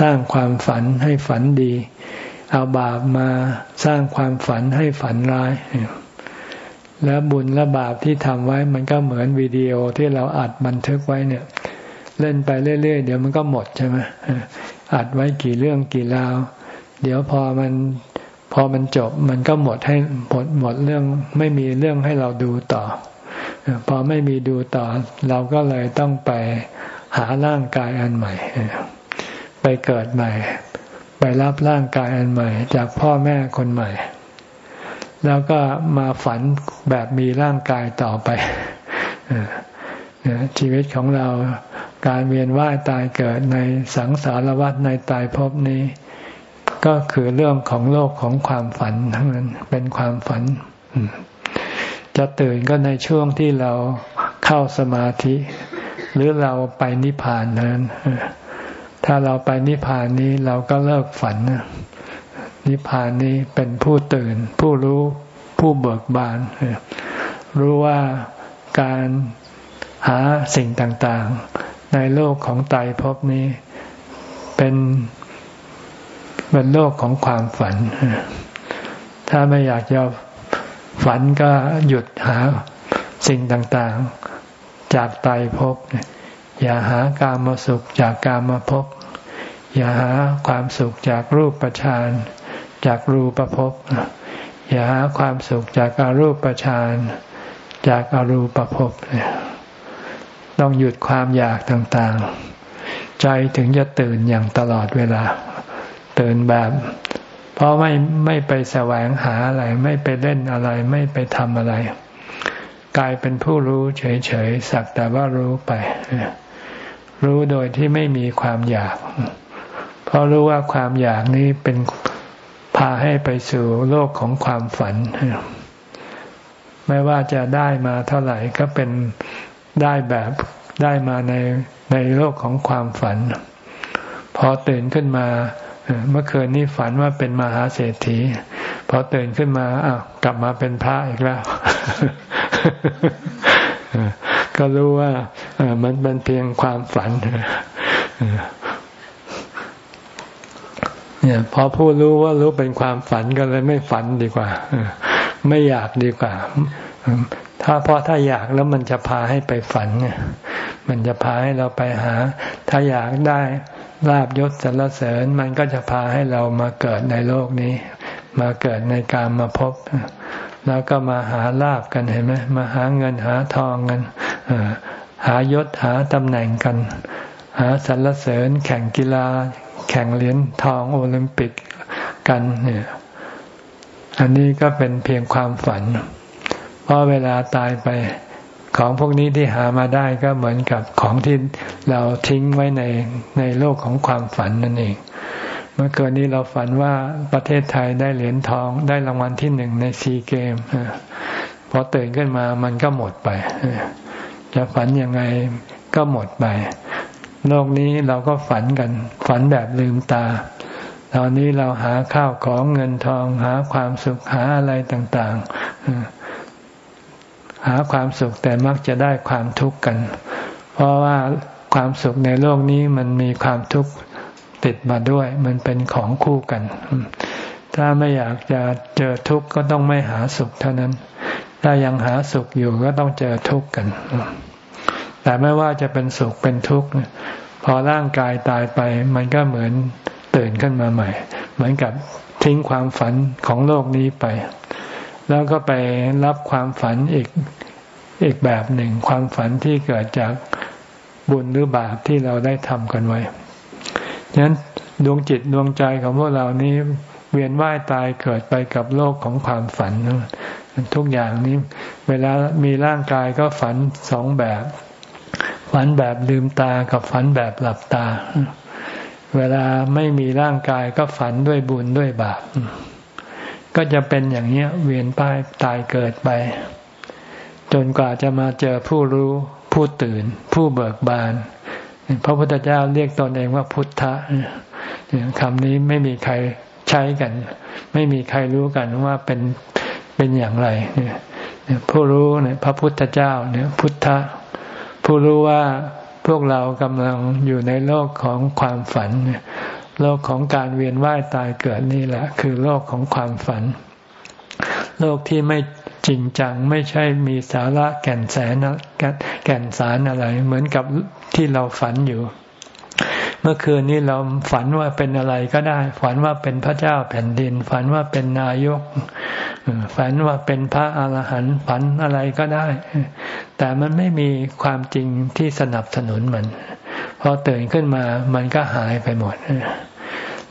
สร้างความฝันให้ฝันดี เอาบาปมาสร้างความฝันให้ฝันร้าย แล้วบุญและบาปที่ทำไว้มันก็เหมือนวิดีโอที่เราอัดบันทึกไว้เนี่ย เล่นไปเรื่อยๆ เดี๋ยวมันก็หมดใช่ไหมอัดไว้กี่เรื่องกี่ราว เดี๋ยวพอมันพอมันจบมันก็หมดให้หมดหมดเรื่องไม่มีเรื่องให้เราดูต่อ พอไม่มีดูต่อ เราก็เลยต้องไปหาร่างกายอันใหม่ ไปเกิดใหม่ ไปรับร่างกายอันใหม่ จากพ่อแม่คนใหม่ แล้วก็มาฝันแบบมีร่างกายต่อไปชีวิตของเราการเวียนว่ายตายเกิดในสังสารวัฏในตายภพนี้ ก็คือเรื่องของโลกของความฝันทั้งนั้นเป็นความฝัน จะตื่นก็ในช่วงที่เราเข้าสมาธิ หรือเราไปนิพพานนั้น ถ้าเราไปนิพพานนี้เราก็เลิกฝัน นิพพานนี้เป็นผู้ตื่น ผู้รู้ผู้เบิกบาน รู้ว่าการหาสิ่งต่างๆ ในโลกของไตรภพนี้เป็นเป็นโลกของความฝัน ถ้าไม่อยากจะฝันก็หยุดหาสิ่งต่างๆ จากไตภพ อย่าหาการมาสุขจากการมาพบ อย่าหาความสุขจากรูปประชานจากรูปภพอย่าหาความสุขจากอารูปประชานจากอรูปภพต้องหยุดความอยากต่างๆ ใจถึงจะตื่นอย่างตลอดเวลา ตื่นแบบ เพราะไม่ไม่ไปแสวงหาอะไร ไม่ไปเล่นอะไร ไม่ไปทำอะไร กลายเป็นผู้รู้เฉยๆ สักแต่ว่ารู้ไป รู้โดยที่ไม่มีความอยาก เพราะรู้ว่าความอยากนี้เป็นพาให้ไปสู่โลกของความฝัน ไม่ว่าจะได้มาเท่าไหร่ก็เป็นได้แบบได้มาในในโลกของความฝัน พอตื่นขึ้นมาเมื่อคืนนี้ฝันว่าเป็นมหาเศรษฐี พอตื่นขึ้นมาอ้าวกลับมาเป็นพระอีกแล้ว ก็รู้ว่ามันเป็นเพียงความฝันเนี่ยพอผู้รู้ว่ารู้เป็นความฝันก็เลยไม่ฝันดีกว่าไม่อยากดีกว่า ถ้าพราะถ้าอยากแล้วมันจะพาให้ไปฝันเนี่ย มันจะพาให้เราไปหา ถ้าอยากได้ลาบยศสรรเสริญ มันก็จะพาให้เรามาเกิดในโลกนี้ มาเกิดในการมาพบ แล้วก็มาหาลาบกันเห็นไหมมาหาเงินหาทองกัน หายศหาตำแหน่งกัน หาสรรเสริญแข่งกีฬา แข่งเหรียญทองโอลิมปิกกันเนี่ยอันนี้ก็เป็นเพียงความฝัน เพราะเวลาตายไปของพวกนี้ที่หามาได้ก็เหมือนกับของที่เราทิ้งไว้ในในโลกของความฝันนั่นเอง เมื่อเกินนี้เราฝันว่าประเทศไทยได้เหรียญทองได้รางวัลที่หนึ่งในซีเกมพอตื่นขึ้นมามันก็หมดไป จะฝันยังไงก็หมดไป โลกนี้เราก็ฝันกัน ฝันแบบลืมตา ตอนนี้เราหาข้าวของเงินทอง หาความสุขหาอะไรต่างๆ หาความสุขแต่มักจะได้ความทุกข์กัน เพราะว่าความสุขในโลกนี้มันมีความทุกข์ติดมาด้วย มันเป็นของคู่กัน ถ้าไม่อยากจะเจอทุกข์ก็ต้องไม่หาสุขเท่านั้น ถ้ายังหาสุขอยู่ก็ต้องเจอทุกข์กัน แต่ไม่ว่าจะเป็นสุขเป็นทุกข์พอร่างกายตายไป มันก็เหมือนตื่นขึ้นมาใหม่ เหมือนกับทิ้งความฝันของโลกนี้ไป แล้วก็ไปรับความฝันอีกอีกแบบหนึ่ง ความฝันที่เกิดจากบุญหรือบาปที่เราได้ทำกันไว้ฉะนั้นดวงจิตดวงใจของพวกเรานี้ เวียนว่ายตายเกิดไปกับโลกของความฝัน ทุกอย่างนี้ เวลามีร่างกายก็ฝันสองแบบ ฝันแบบลืมตากับฝันแบบหลับตา เวลาไม่มีร่างกายก็ฝันด้วยบุญด้วยบาปก็จะเป็นอย่างนี้เวียนป้ายตายเกิดไป จนกว่าจะมาเจอผู้รู้ผู้ตื่น ผู้เบิกบาน พระพุทธเจ้าเรียกตนเองว่าพุทธะคำนี้ไม่มีใคร ใช้กัน ไม่มีใครรู้กันว่าเป็นเป็นอย่างไรเนี่ยผู้รู้เนี่ยพระพุทธเจ้าเนี่ยพุทธะผู้รู้ว่าพวกเรากำลังอยู่ในโลกของความฝัน โลกของการเวียนว่ายตายเกิดนี่แหละ คือโลกของความฝัน โลกที่ไม่จริงจังไม่ใช่มีสาระแก่นแสนแก่นสารอะไร เหมือนกับที่เราฝันอยู่ เมื่อคืนนี้เราฝันว่าเป็นอะไรก็ได้ ฝันว่าเป็นพระเจ้าแผ่นดิน ฝันว่าเป็นนายก ฝันว่าเป็นพระอาหารหันต์ฝันอะไรก็ได้ แต่มันไม่มีความจริงที่สนับสนุนมันพอตื่นขึ้นมามันก็หายไปหมด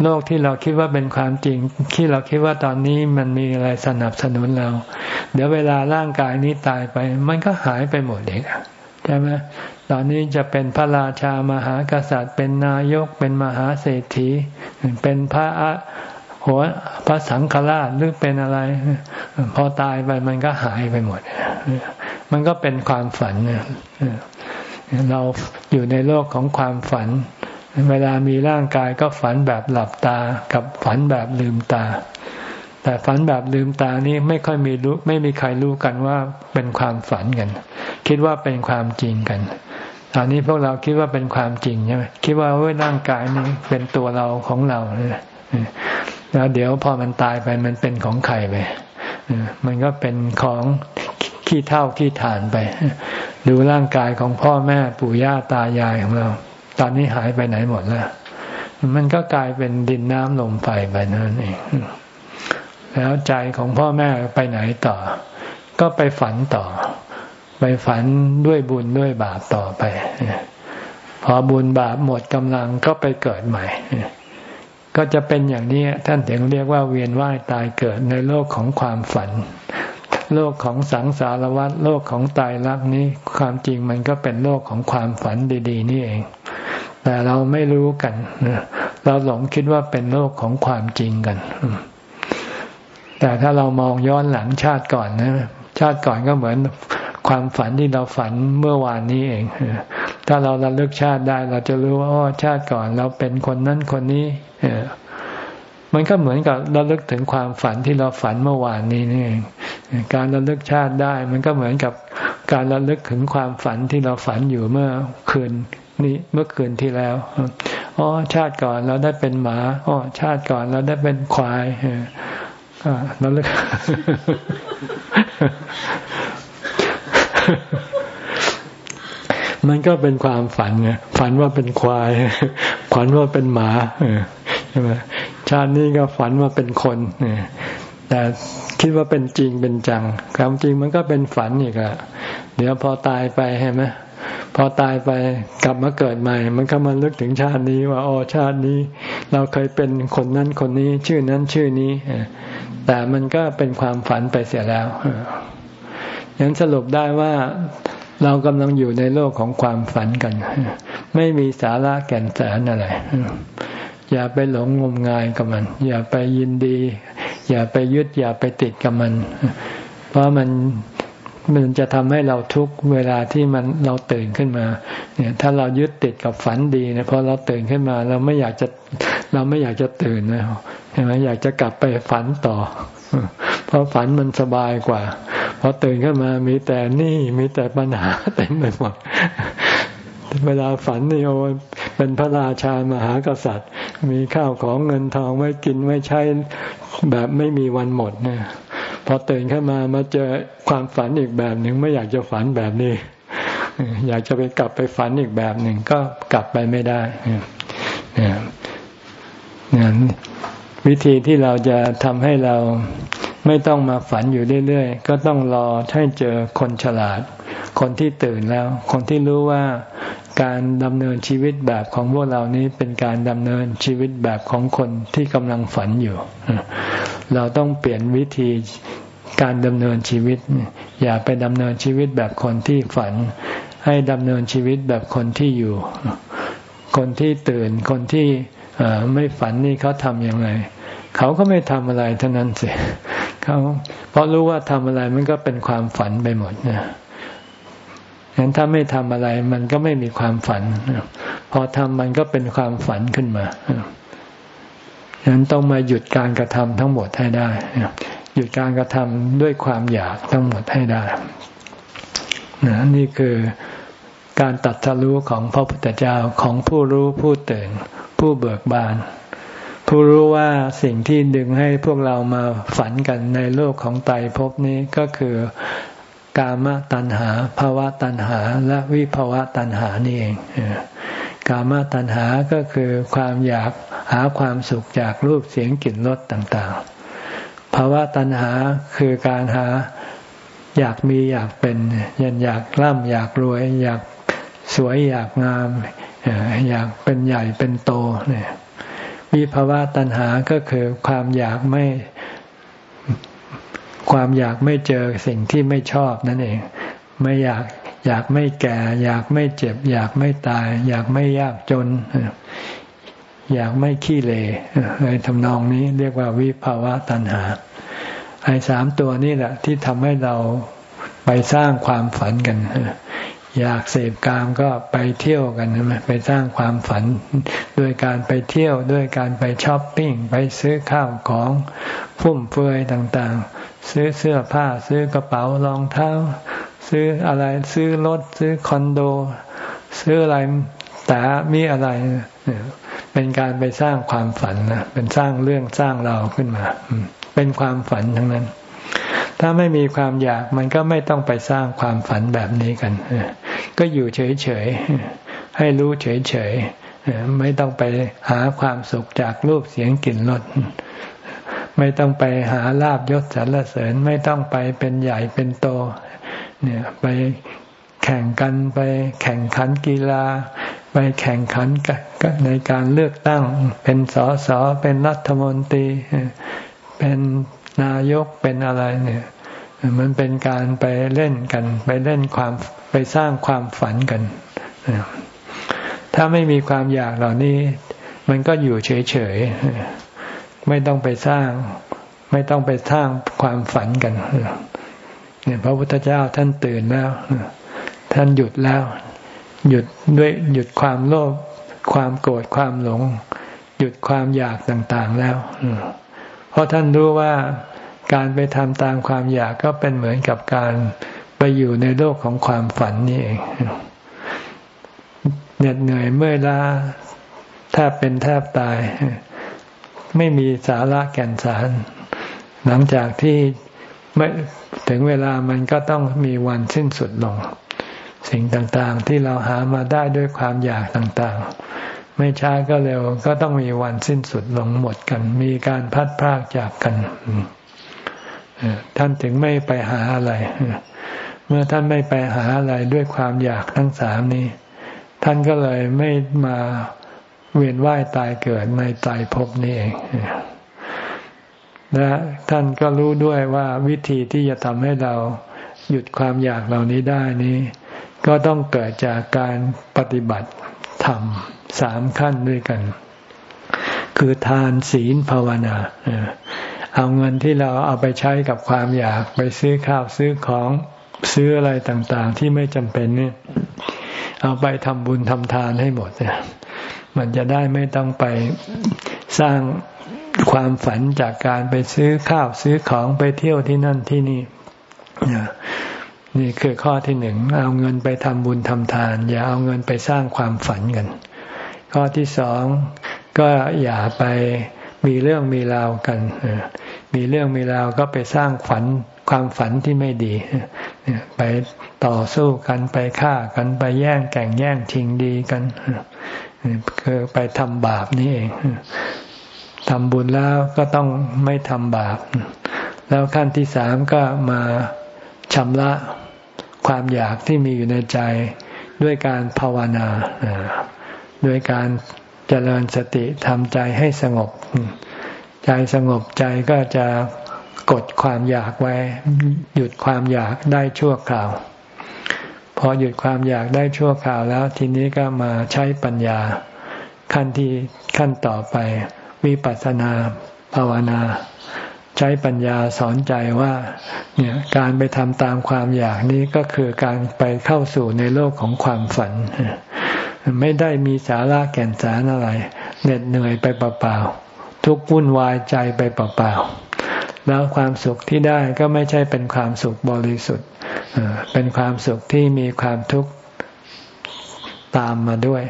โลกที่เราคิดว่าเป็นความจริง ที่เราคิดว่าตอนนี้มันมีอะไรสนับสนุนเรา เดี๋ยวเวลาร่างกายนี้ตายไป มันก็หายไปหมดเอง ช่ไหมตอนนี้จะเป็นพระราชามหากษัตริย์ เป็นนายกเป็นมหาเศรษฐี เป็นพระหัวพระสังฆราชหรือเป็นอะไร พอตายไปมันก็หายไปหมด มันก็เป็นความฝันเนี่ยเราอยู่ในโลกของความฝัน เวลามีร่างกายก็ฝันแบบหลับตากับฝันแบบลืมตา แต่ฝันแบบลืมตานี้ไม่ค่อยมีรู้ไม่มีใครรู้กันว่าเป็นความฝันกัน คิดว่าเป็นความจริงกันตอนนี้พวกเราคิดว่าเป็นความจริงใช่ไหมคิดว่าว่าร่างกายนี้เป็นตัวเราของเราแล้วเดี๋ยวพอมันตายไปมันเป็นของใครไปมันก็เป็นของขี้เท่าขี้ฐานไป ดูร่างกายของพ่อแม่ปู่ย่าตายายของเรา ตอนนี้หายไปไหนหมดแล้ว มันก็กลายเป็นดินน้ำลมไฟไปนั่นเอง แล้วใจของพ่อแม่ไปไหนต่อ ก็ไปฝันต่อ ไปฝันด้วยบุญด้วยบาปต่อไป พอบุญบาปหมดกำลังก็ไปเกิดใหม่ ก็จะเป็นอย่างนี้ท่านถึงเรียกว่าเวียนว่ายตายเกิดในโลกของความฝัน โลกของสังสารวัฏโลกของตายรักนี้ ความจริงมันก็เป็นโลกของความฝันดี ๆ นี่เอง แต่เราไม่รู้กัน เราหลงคิดว่าเป็นโลกของความจริงกัน แต่ถ้าเรามองย้อนหลังชาติก่อนนะชาติก่อนก็เหมือนความฝันที่เราฝันเมื่อวานนี้เอง ถ้าเราระลึกชาติได้ เราจะรู้ว่าอ๋อชาติก่อนเราเป็นคนนั้นคนนี้มันก็เหมือนกับระลึกถึงความฝันที่เราฝันเมื่อวานนี้นี่เองการระลึกชาติได้ มันก็เหมือนกับการระลึกถึงความฝันที่เราฝันอยู่เมื่อคืนนี้เมื่อคืนที่แล้วอ๋อชาติก่อนเราได้เป็นหมาอ๋อชาติก่อนเราได้เป็นควาย นั่นเลยมันก็เป็นความฝันไงฝันว่าเป็นควาย ฝันว่าเป็นหมาใช่ไหมชาตินี้ก็ฝันว่าเป็นคนแต่คิดว่าเป็นจริงเป็นจังความจริงมันก็เป็นฝันอีกอะเดี๋ยวพอตายไปใช่ไหมพอตายไปกลับมาเกิดใหม่ มันก็มาลึกถึงชาตินี้ว่าอ๋อชาตินี้ เราเคยเป็นคนนั้นคนนี้ ชื่อนั้นชื่อนี้ แต่มันก็เป็นความฝันไปเสียแล้วยันสรุปได้ว่าเรากำลังอยู่ในโลกของความฝันกัน ไม่มีสาระแก่นสารอะไร อย่าไปหลงงมงายกับมัน อย่าไปยินดี อย่าไปยึดอย่าไปติดกับมัน เพราะมัน มันจะทำให้เราทุกเวลาที่มันเราตื่นขึ้นมา เนี่ย ถ้าเรายึดติดกับฝันดีเนี่ยพอเราตื่นขึ้นมา เราไม่อยากจะเราไม่อยากจะตื่นนะใช่ไหมอยากจะกลับไปฝันต่อ เพราะฝันมันสบายกว่าพอตื่นขึ้นมามีแต่นี่มีแต่ปัญหาเต็มไปหมดเวลาฝันนี่โอ้เป็นพระราชามหากษัตริย์ มีข้าวของเงินทองไว้กินไว้ใช้แบบไม่มีวันหมดเนี่ย พอตื่นขึ้นมามาเจอความฝันอีกแบบหนึ่งไม่อยากจะฝันแบบนี้ อยากจะไปกลับไปฝันอีกแบบหนึ่งก็กลับไปไม่ได้เนี่ยวิธีที่เราจะทำให้เรา ไม่ต้องมาฝันอยู่เรื่อยๆ ก็ต้องรอให้เจอคนฉลาด คนที่ตื่นแล้ว คนที่รู้ว่าการดำเนินชีวิตแบบของพวกเรานี้เป็นการดำเนินชีวิตแบบของคนที่กำลังฝันอยู่ เราต้องเปลี่ยนวิธีการดำเนินชีวิต อย่าไปดำเนินชีวิตแบบคนที่ฝัน ให้ดำเนินชีวิตแบบคนที่อยู่ คนที่ตื่นคนที่ไม่ฝันนี่เขาทำยังไงเขาก็ไม่ทำอะไรเท่านั้นสิ เขาเพราะรู้ว่าทำอะไรมันก็เป็นความฝันไปหมดนะงั้นถ้าไม่ทำอะไรมันก็ไม่มีความฝัน พอทำมันก็เป็นความฝันขึ้นมาฉะนั้นต้องมาหยุดการกระทำทั้งหมดให้ได้ หยุดการกระทำด้วยความอยากทั้งหมดให้ได้นะนี่คือการตัดทะลุของพระพุทธเจ้าของผู้รู้ผู้ตื่น ผู้เบิกบาน ผู้รู้ว่าสิ่งที่ดึงให้พวกเรามาฝันกันในโลกของไตภพนี้ก็คือกามตัณหาภาวะตัณหาและวิภาวะตัณหานี่เองกามตัณหาก็คือความอยากหาความสุขจากรูปเสียงกลิ่นรสต่างๆ ภาวะตัณหาคือการหาอยากมีอยากเป็นยันอยากร่ำอยากรวย อยากสวยอยากงาม อยากเป็นใหญ่เป็นโตเนี่ย วิภาวะตัณหาก็คือความอยากไม่ ความอยากไม่เจอสิ่งที่ไม่ชอบนั่นเอง ไม่อยากอยากไม่แก่ อยากไม่เจ็บ อยากไม่ตาย อยากไม่ยากจน อยากไม่ขี้เลในทำนองนี้เรียกว่าวิภาวะตัณหาไอ้สามตัวนี่แหละที่ทำให้เราไปสร้างความฝันกัน อยากเสพกามก็ไปเที่ยวกันใช่ไหมไปสร้างความฝันด้วยการไปเที่ยวด้วยการไปช้อปปิ้งไปซื้อข้าวของฟุ่มเฟือยต่างๆ ซื้อเสื้อผ้าซื้อกระเป๋ารองเท้า ซื้ออะไรซื้อรถซื้อคอนโด ซื้ออะไรแต่มีอะไร เป็นการไปสร้างความฝันนะเป็นสร้างเรื่องสร้างเราขึ้นมา เป็นความฝันทั้งนั้น ถ้าไม่มีความอยากมันก็ไม่ต้องไปสร้างความฝันแบบนี้กัน ก็อยู่เฉยๆ ให้รู้เฉยๆ ไม่ต้องไปหาความสุขจากรูปเสียงกลิ่นรสไม่ต้องไปหาลาบยศสรรเสริญไม่ต้องไปเป็นใหญ่เป็นโต เนี่ยไปแข่งกันไปแข่งขันกีฬา ไปแข่งขันในการเลือกตั้ง เป็นสสเป็นรัฐมนตรี เป็น นายกเป็นอะไรเนี่ย มันเป็นการไปเล่นกัน ไปเล่นความไปสร้างความฝันกัน ถ้าไม่มีความอยากเหล่านี้ มันก็อยู่เฉยๆ ไม่ต้องไปสร้าง ไม่ต้องไปสร้างความฝันกันเนี่ยพระพุทธเจ้าท่านตื่นแล้ว ท่านหยุดแล้ว หยุดด้วยหยุดความโลภความโกรธความหลง หยุดความอยากต่างๆแล้ว เพราะท่านรู้ว่าการไปทำตามความอยากก็เป็นเหมือนกับการไปอยู่ในโลกของความฝันนี่เองเหน็ดเหนื่อยเมื่อยล้าแทบเป็นแทบตาย ไม่มีสาระแก่นสาร หลังจากที่ไม่ถึงเวลามันก็ต้องมีวันสิ้นสุดลง สิ่งต่างๆที่เราหามาได้ด้วยความอยากต่างๆ ไม่ช้าก็เร็ว ก็ต้องมีวันสิ้นสุดลงหมดกัน มีการพัดพรากจากกันท่านถึงไม่ไปหาอะไร เมื่อท่านไม่ไปหาอะไรด้วยความอยากทั้งสามนี้ ท่านก็เลยไม่มาเวียนว่ายตายเกิดในตายภพนี้เองและท่านก็รู้ด้วยว่าวิธีที่จะทำให้เราหยุดความอยากเหล่านี้ได้นี้ ก็ต้องเกิดจากการปฏิบัติ ธรรมสามขั้นด้วยกัน คือทานศีลภาวนาเอาเงินที่เราเอาไปใช้กับความอยากไปซื้อข้าวซื้อของซื้ออะไรต่าง ๆ ที่ไม่จำเป็นเนี่ย เอาไปทำบุญทำทานให้หมดเนี่ยมันจะได้ไม่ต้องไปสร้างความฝันจากการไปซื้อข้าวซื้อของไปเที่ยวที่นั่นที่นี่ นี่คือข้อที่หนึ่งเอาเงินไปทำบุญทำทาน อย่าเอาเงินไปสร้างความฝันกัน ข้อที่สองก็อย่าไปมีเรื่องมีราวกัน มีเรื่องมีราวก็ไปสร้างฝันความฝันที่ไม่ดี ไปต่อสู้กันไปฆ่ากันไปแย่งแก่งแย่งชิงดีกันคือไปทำบาปนี่เองทำบุญแล้วก็ต้องไม่ทำบาป แล้วขั้นที่สามก็มาชำระ ความอยากที่มีอยู่ในใจด้วยการภาวนาด้วยการเจริญสติทำใจให้สงบ ใจสงบใจก็จะกดความอยากไว้ หยุดความอยากได้ชั่วคราว พอหยุดความอยากได้ชั่วคราวแล้วทีนี้ก็มาใช้ปัญญา ขั้นที่ขั้นต่อไปวิปัสสนาภาวนา ใช้ปัญญาสอนใจว่าเนี่ยการไปทำตามความอยากนี้ก็คือการไปเข้าสู่ในโลกของความฝัน ไม่ได้มีสาระแก่นสารอะไรเหน็ดเหนื่อยไปเปล่าๆทุกวุ่นวายใจไปเปล่าๆแล้วความสุขที่ได้ก็ไม่ใช่เป็นความสุขบริสุทธิ์เป็นความสุขที่มีความทุกข์ตามมาด้วย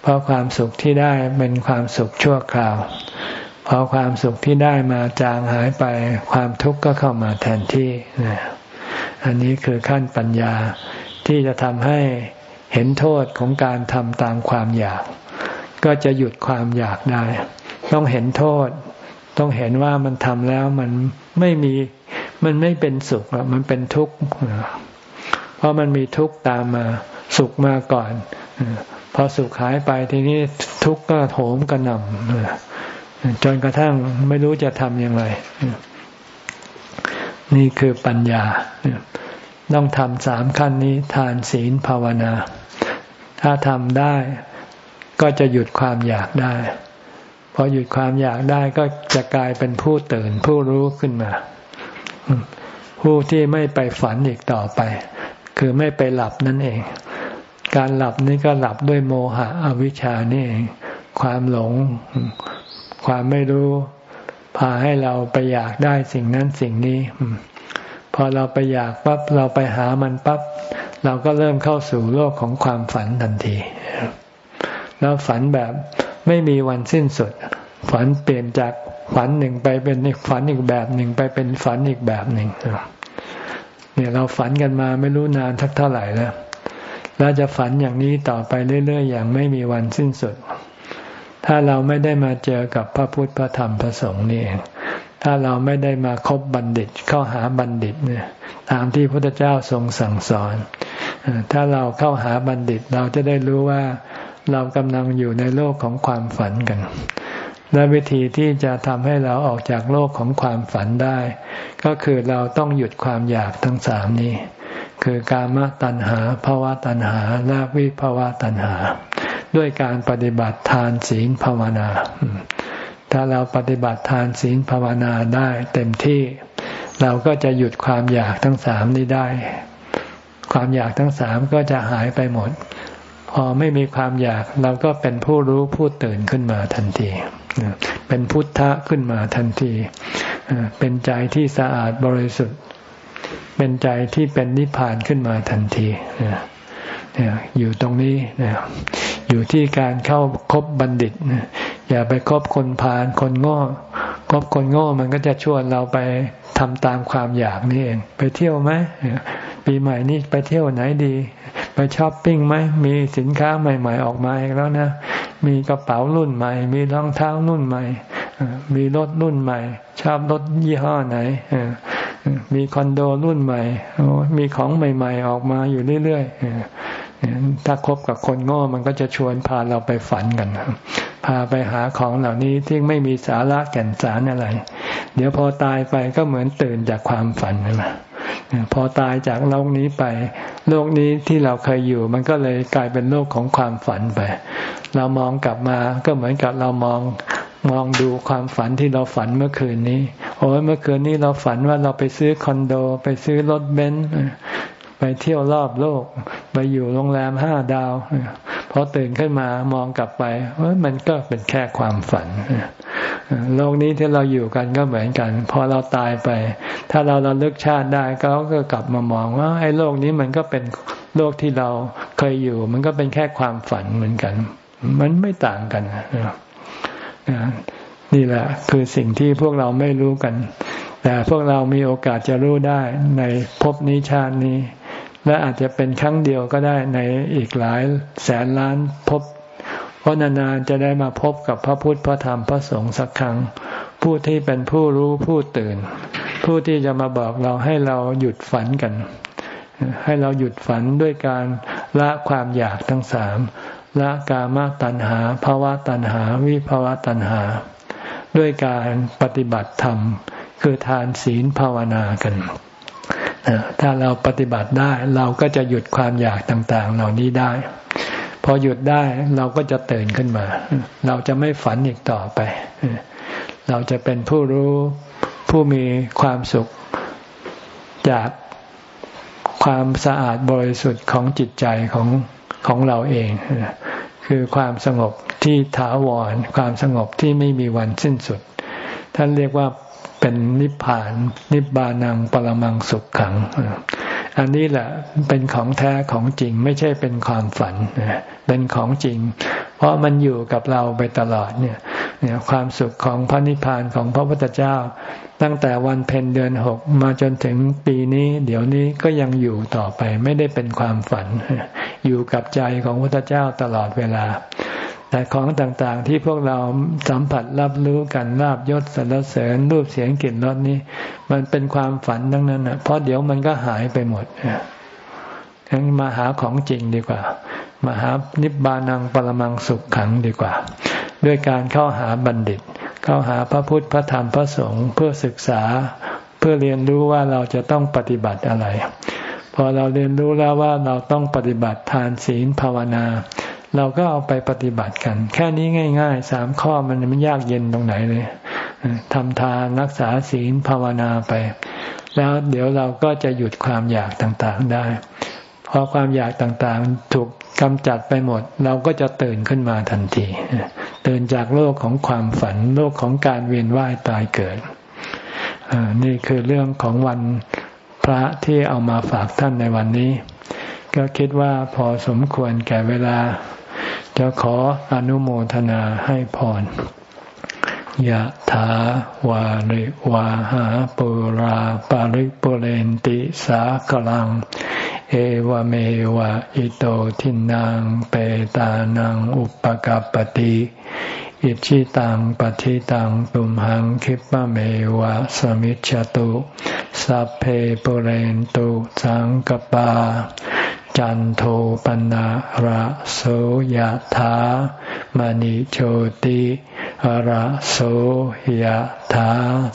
เพราะความสุขที่ได้เป็นความสุขชั่วคราว พอความสุขที่ได้มาจางหายไป ความทุกข์ก็เข้ามาแทนที่อันนี้คือขั้นปัญญาที่จะทำให้เห็นโทษของการทำตามความอยาก ก็จะหยุดความอยากได้ ต้องเห็นโทษ ต้องเห็นว่ามันทำแล้วมันไม่มีมันไม่เป็นสุขมันเป็นทุกข์เพราะมันมีทุกข์ตามมาสุขมาก่อนพอสุขหายไปทีนี้ทุกข์ก็โถมกระหน่ำ จนกระทั่งไม่รู้จะทำยังไงนี่คือปัญญา ต้องทำสามขั้นนี้ ทานศีลภาวนา ถ้าทำได้ก็จะหยุดความอยากได้พอหยุดความอยากได้ก็จะกลายเป็นผู้ตื่นผู้รู้ขึ้นมา ผู้ที่ไม่ไปฝันอีกต่อไป คือไม่ไปหลับนั่นเอง การหลับนี่ก็หลับด้วยโมหะอวิชชานี่เองความหลง ความไม่รู้พาให้เราไปอยากได้สิ่งนั้นสิ่งนี้ พอเราไปอยากปั๊บเราไปหามันปั๊บเราก็เริ่มเข้าสู่โลกของความฝันทันที แล้วฝันแบบไม่มีวันสิ้นสุด ฝันเปลี่ยนจากฝันหนึ่งไปเป็นอีกฝันอีกแบบหนึ่งไปเป็นฝันอีกแบบหนึ่งเนี่ยเราฝันกันมาไม่รู้นานทักเท่าไหร่แล้ว แล้วจะฝันอย่างนี้ต่อไปเรื่อยๆอย่างไม่มีวันสิ้นสุด ถ้าเราไม่ได้มาเจอกับพระพุทธพระธรรมพระสงฆ์นี่เองถ้าเราไม่ได้มาคบบัณฑิตเข้าหาบัณฑิตเนี่ยตามที่พระพุทธเจ้าทรงสั่งสอน ถ้าเราเข้าหาบัณฑิตเราจะได้รู้ว่าเรากำลังอยู่ในโลกของความฝันกัน และวิธีที่จะทำให้เราออกจากโลกของความฝันได้ ก็คือเราต้องหยุดความอยากทั้งสามนี้ คือกามตัณหาภาวะตัณหาและวิภาวะตัณหา ด้วยการปฏิบัติทานศีลภาวนา ถ้าเราปฏิบัติทานศีลภาวนาได้เต็มที่ เราก็จะหยุดความอยากทั้งสามนี้ได้ ความอยากทั้งสามก็จะหายไปหมด พอไม่มีความอยากเราก็เป็นผู้รู้ผู้ตื่นขึ้นมาทันที เป็นพุทธะขึ้นมาทันที เป็นใจที่สะอาดบริสุทธิ์ เป็นใจที่เป็นนิพพานขึ้นมาทันที อยู่ตรงนี้อยู่ที่การเข้าคบบัณฑิตอย่าไปคบคนพาลคนโง่คบคนโง่มันก็จะชวนเราไปทำตามความอยากนี่เอง ไปเที่ยวไหมปีใหม่นี้ไปเที่ยวไหนดี ไปช้อปปิ้งไหมมีสินค้าใหม่ ๆ ออกมาอีกแล้วนะมีกระเป๋ารุ่นใหม่ มีรองเท้ารุ่นใหม่มีรถรุ่นใหม่ ชอบรถยี่ห้อไหนมีคอนโดรุ่นใหม่มีของใหม่ ๆ ออกมาอยู่เรื่อยๆ ถ้าคบกับคนโง่มันก็จะชวนพาเราไปฝันกันพาไปหาของเหล่านี้ที่ไม่มีสาระแก่นสารอะไร เดี๋ยวพอตายไปก็เหมือนตื่นจากความฝันนะพอตายจากโลกนี้ไป โลกนี้ที่เราเคยอยู่ มันก็เลยกลายเป็นโลกของความฝันไป เรามองกลับมาก็เหมือนกับเรามองมองดูความฝันที่เราฝันเมื่อคืนนี้ โอ้ยเมื่อคืนนี้เราฝันว่าเราไปซื้อคอนโด ไปซื้อรถเบนซ์ ไปเที่ยวรอบโลก ไปอยู่โรงแรมห้าดาวพอตื่นขึ้นมามองกลับไปมันก็เป็นแค่ความฝันโลกนี้ที่เราอยู่กันก็เหมือนกัน พอเราตายไป ถ้าเราเราเลิกชาติได้ก็ก็กลับมามองว่าไอ้โลกนี้มันก็เป็นโลกที่เราเคยอยู่ มันก็เป็นแค่ความฝันเหมือนกัน มันไม่ต่างกันนี่แหละ คือสิ่งที่พวกเราไม่รู้กัน แต่พวกเรามีโอกาสจะรู้ได้ในภพนี้ชาตินี้ และอาจจะเป็นครั้งเดียวก็ได้ในอีกหลายแสนล้านภพเพราะนานๆจะได้มาพบกับพระพุทธพระธรรมพระสงฆ์สักครั้ง ผู้ที่เป็นผู้รู้ผู้ตื่น ผู้ที่จะมาบอกเราให้เราหยุดฝันกัน ให้เราหยุดฝันด้วยการละความอยากทั้งสามละกามตัณหาภาวะตัณหา วิภาวะตัณหา ด้วยการปฏิบัติธรรม คือทานศีลภาวนากัน ถ้าเราปฏิบัติได้เราก็จะหยุดความอยากต่างๆ เหล่านี้ได้ พอหยุดได้เราก็จะตื่นขึ้นมา เราจะไม่ฝันอีกต่อไป เราจะเป็นผู้รู้ผู้มีความสุขจากความสะอาดบริสุทธิ์ของจิตใจของของเราเอง คือความสงบที่ถาวร ความสงบที่ไม่มีวันสิ้นสุด ท่านเรียกว่า เป็นนิพพาน นิบานังปรมังสุขขัง อันนี้แหละเป็นของแท้ของจริงไม่ใช่เป็นความฝัน เป็นของจริง เพราะมันอยู่กับเราไปตลอดเนี่ยเนี่ยความสุขของพระนิพพานของพระพุทธเจ้า ตั้งแต่วันเพ็ญเดือนหกมาจนถึงปีนี้ เดี๋ยวนี้ก็ยังอยู่ต่อไปไม่ได้เป็นความฝัน อยู่กับใจของพระพุทธเจ้าตลอดเวลา แต่ของต่างๆที่พวกเราสัมผัสรับรู้กันลาบยศสรรเสริญรูปเสียงกลิ่นรสนี้ มันเป็นความฝันทั้งนั้นนะเพราะเดี๋ยวมันก็หายไปหมดงั้นมาหาของจริงดีกว่า มาหานิบานังปรมังสุขขังดีกว่า ด้วยการเข้าหาบัณฑิต เข้าหาพระพุทธพระธรรมพระสงฆ์เพื่อศึกษา เพื่อเรียนรู้ว่าเราจะต้องปฏิบัติอะไร พอเราเรียนรู้แล้วว่าเราต้องปฏิบัติทานศีลภาวนา เราก็เอาไปปฏิบัติกัน แค่นี้ง่ายๆสามข้อมันมันยากเย็นตรงไหนเลยทำทานรักษาศีลภาวนาไป แล้วเดี๋ยวเราก็จะหยุดความอยากต่างๆได้ พอความอยากต่างๆ ถูกกำจัดไปหมด เราก็จะตื่นขึ้นมาทันที ตื่นจากโลกของความฝัน โลกของการเวียนว่ายตายเกิดนี่คือเรื่องของวันพระที่เอามาฝากท่านในวันนี้ ก็คิดว่าพอสมควรแก่เวลา จะขออนุโมทนาให้พรยะถาวาริวาหาปุราปาริปุเรนติสากลัง เอวเมวะอิโตทินังเปตานังอุปกัปติอิชิตังปฏิตังตุมหังคิปะเมวะสมิจฉตุ สัพเพปุเรนตุสังกปา จันโทปนะระโสยธามณิโชติระโสยธา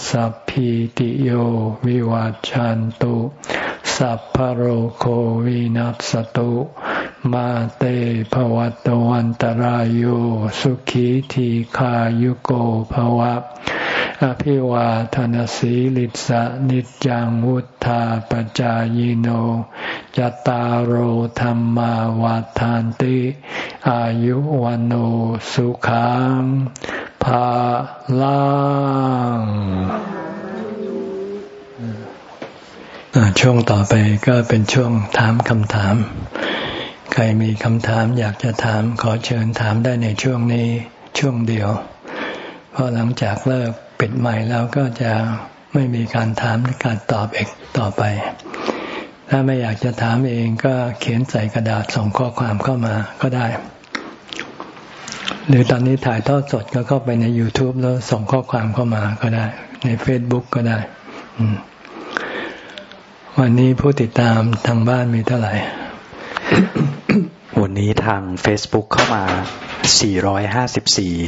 สัพพิติโยวิวัจจันตุสัพพโรโควินัสตุ มาเตภวัตวันตรโยสุขีทีขายุโกภวะ อภิวาทนสีลิสะนิจังวุธาปจายโนจตารโธรรมาวาทานติ อายุวันโอสุขังภาลังช่วงต่อไปก็เป็นช่วงถามคำถาม ใครมีคำถามอยากจะถามขอเชิญถามได้ในช่วงนี้ช่วงเดียว เพราะหลังจากเลิก ปิดใหม่แล้วก็จะไม่มีการถามและการตอบเอกต่อไป ถ้าไม่อยากจะถามเองก็เขียนใส่กระดาษส่งข้อความเข้ามาก็ได้ หรือตอนนี้ถ่ายทอดสดก็เข้าไปใน YouTube แล้วส่งข้อความเข้ามาก็ได้ ใน Facebook ก็ได้ วันนี้ผู้ติดตามทางบ้านมีเท่าไหร่ วันนี้ทาง Facebook เข้ามา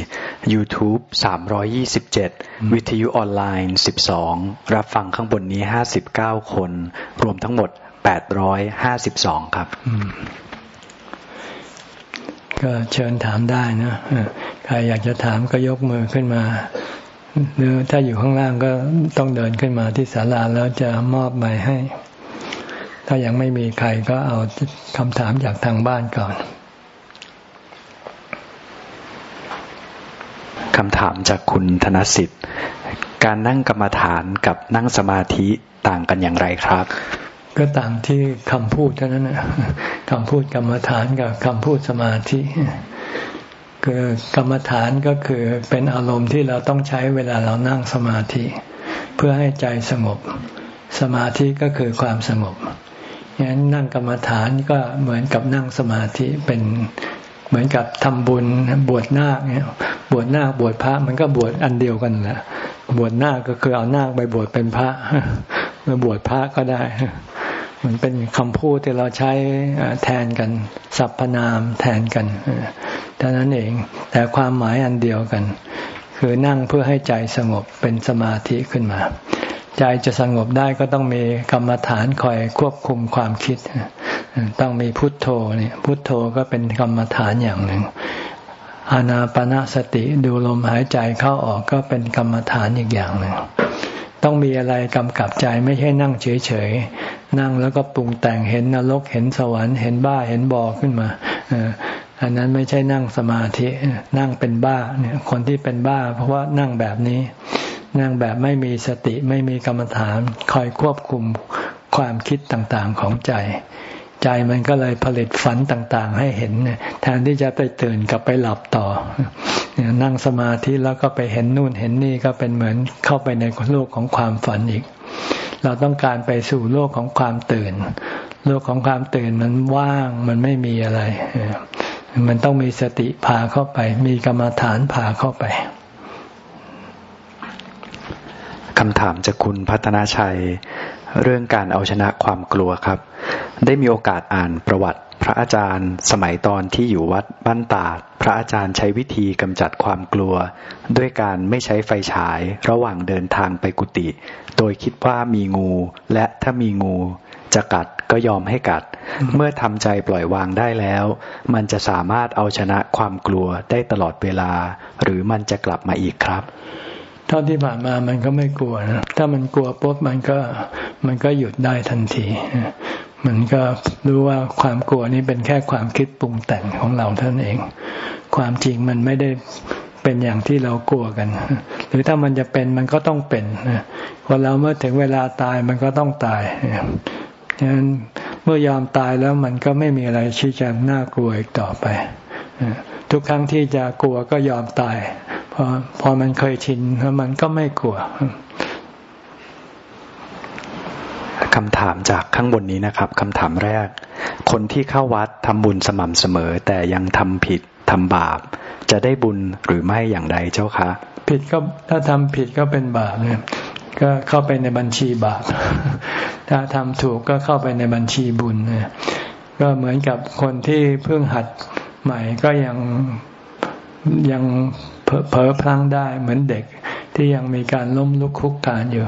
454 YouTube 327 วิทยุออนไลน์ 12 รับฟังข้างบนนี้ 59 คน รวมทั้งหมด 852 ครับ ก็เชิญถามได้นะ ใครอยากจะถามก็ยกมือขึ้นมา หรือถ้าอยู่ข้างล่างก็ต้องเดินขึ้นมาที่ศาลาแล้วจะมอบใหม่ให้ ถ้ายังไม่มีใครก็เอาคำถามจากทางบ้านก่อนคำถามจากคุณธนสิทธิ์ การนั่งกรรมฐานกับนั่งสมาธิต่างกันอย่างไรครับ ก็ต่างที่คำพูดเท่านั้นนะคำพูดกรรมฐานกับคำพูดสมาธิคือกรรมฐานก็คือเป็นอารมณ์ที่เราต้องใช้เวลาเรานั่งสมาธิ เพื่อให้ใจสงบ สมาธิก็คือความสงบ อย่างนั้นนั่งกรรมฐานก็เหมือนกับนั่งสมาธิเป็นเหมือนกับทำบุญบวชนาคเนี่ยบวชนาคบวชพระมันก็บวชอันเดียวกันแหละบวชนาคก็คือเอานาคไปบวชเป็นพระมาบวชพระก็ได้ มันเป็นคำพูดที่เราใช้แทนกันสรรพนามแทนกันเท่านั้นเองแต่ความหมายอันเดียวกัน คือนั่งเพื่อให้ใจสงบเป็นสมาธิขึ้นมา ใจจะสงบได้ก็ต้องมีกรรมฐานคอยควบคุมความคิด ต้องมีพุทโธเนี่ยพุทโธก็เป็นกรรมฐานอย่างหนึ่งอานาปณะสติดูลมหายใจเข้าออกก็เป็นกรรมฐานอีกอย่างหนึ่งต้องมีอะไรกำกับใจไม่ใช่นั่งเฉยๆ นั่งแล้วก็ปรุงแต่งเห็นนรกเห็นสวรรค์เห็นบ้าเห็นบอขึ้นมาอันนั้นไม่ใช่นั่งสมาธินั่งเป็นบ้าเนี่ยคนที่เป็นบ้า เพราะว่านั่งแบบนี้ นั่งแบบไม่มีสติไม่มีกรรมฐานคอยควบคุมความคิดต่างๆของใจ ใจมันก็เลยผลิตฝันต่างๆ ให้เห็นแทนที่จะไปตื่นกลับไปหลับต่อนั่งสมาธิแล้วก็ไปเห็นนู่นเห็นนี่ก็เป็นเหมือนเข้าไปในโลกของความฝันอีก เราต้องการไปสู่โลกของความตื่น โลกของความตื่นมันว่างมันไม่มีอะไร มันต้องมีสติพาเข้าไป มีกรรมฐานพาเข้าไป คำถามจากคุณพัฒนาชัย เรื่องการเอาชนะความกลัวครับ ได้มีโอกาสอ่านประวัติพระอาจารย์สมัยตอนที่อยู่วัดบ้านตาด พระอาจารย์ใช้วิธีกำจัดความกลัว ด้วยการไม่ใช้ไฟฉายระหว่างเดินทางไปกุฏิโดยคิดว่ามีงู และถ้ามีงูจะกัดก็ยอมให้กัด เมื่อทำใจปล่อยวางได้แล้ว มันจะสามารถเอาชนะความกลัวได้ตลอดเวลา หรือมันจะกลับมาอีกครับ เท่าที่ผ่านมามันก็ไม่กลัวนะถ้ามันกลัวปุ๊บมันก็มันก็หยุดได้ทันทีมันก็รู้ว่าความกลัวนี้เป็นแค่ความคิดปรุงแต่งของเราเท่านั้นเอง ความจริงมันไม่ได้เป็นอย่างที่เรากลัวกัน หรือถ้ามันจะเป็นมันก็ต้องเป็นพอเราเมื่อถึงเวลาตายมันก็ต้องตายฉะนั้นเมื่อยอมตายแล้วมันก็ไม่มีอะไรชี้จะน่ากลัวอีกต่อไป ทุกครั้งที่จะกลัวก็ยอมตาย พอพอมันเคยชินแล้วมันก็ไม่กลัวคำถามจากข้างบนนี้นะครับคำถามแรก คนที่เข้าวัดทำบุญสม่ำเสมอ แต่ยังทำผิดทำบาป จะได้บุญหรือไม่อย่างไรเจ้าคะ ผิดก็ถ้าทำผิดก็เป็นบาปเนี่ยก็เข้าไปในบัญชีบาป ถ้าทำถูกก็เข้าไปในบัญชีบุญเนี่ยก็เหมือนกับคนที่เพิ่งหัดใหม่ก็ยัง ยังเผลอพลั้งได้เหมือนเด็กที่ยังมีการล้มลุกคุกคานอยู่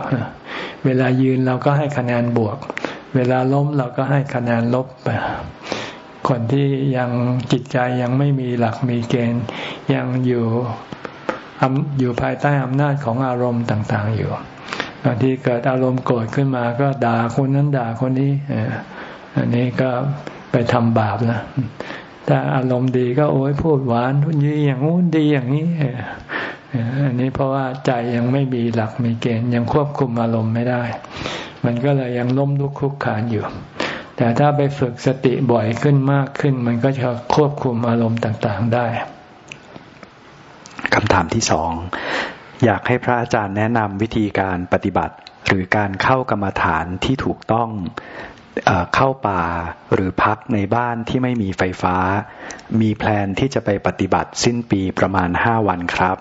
เวลายืนเราก็ให้คะแนนบวก เวลาล้มเราก็ให้คะแนนลบไปคนที่ยังจิตใจยังไม่มีหลักมีเกณฑ์ ยังอยู่อยู่ภายใต้อำนาจของอารมณ์ต่าง ๆ อยู่บางทีเกิดอารมณ์โกรธขึ้นมาก็ด่าคนนั้นด่าคนนี้อันนี้ก็ไปทำบาปนะ ถ้าอารมณ์ดีก็โอ้ยพูดหวานทุนยีอย่างงู้นดีอย่างนี้อันนี้เพราะว่าใจยังไม่มีหลักมีเกณฑ์ยังควบคุมอารมณ์ไม่ได้ มันก็เลยยังล้มลุกคลุกขานอยู่ แต่ถ้าไปฝึกสติบ่อยขึ้นมากขึ้น มันก็จะควบคุมอารมณ์ต่างๆได้คำถามที่สองอยากให้พระอาจารย์แนะนำวิธีการปฏิบัติ หรือการเข้ากรรมฐานที่ถูกต้อง เข้าป่าหรือพักในบ้านที่ไม่มีไฟฟ้า มีแพลนที่จะไปปฏิบัติสิ้นปีประมาณห้าวันครับ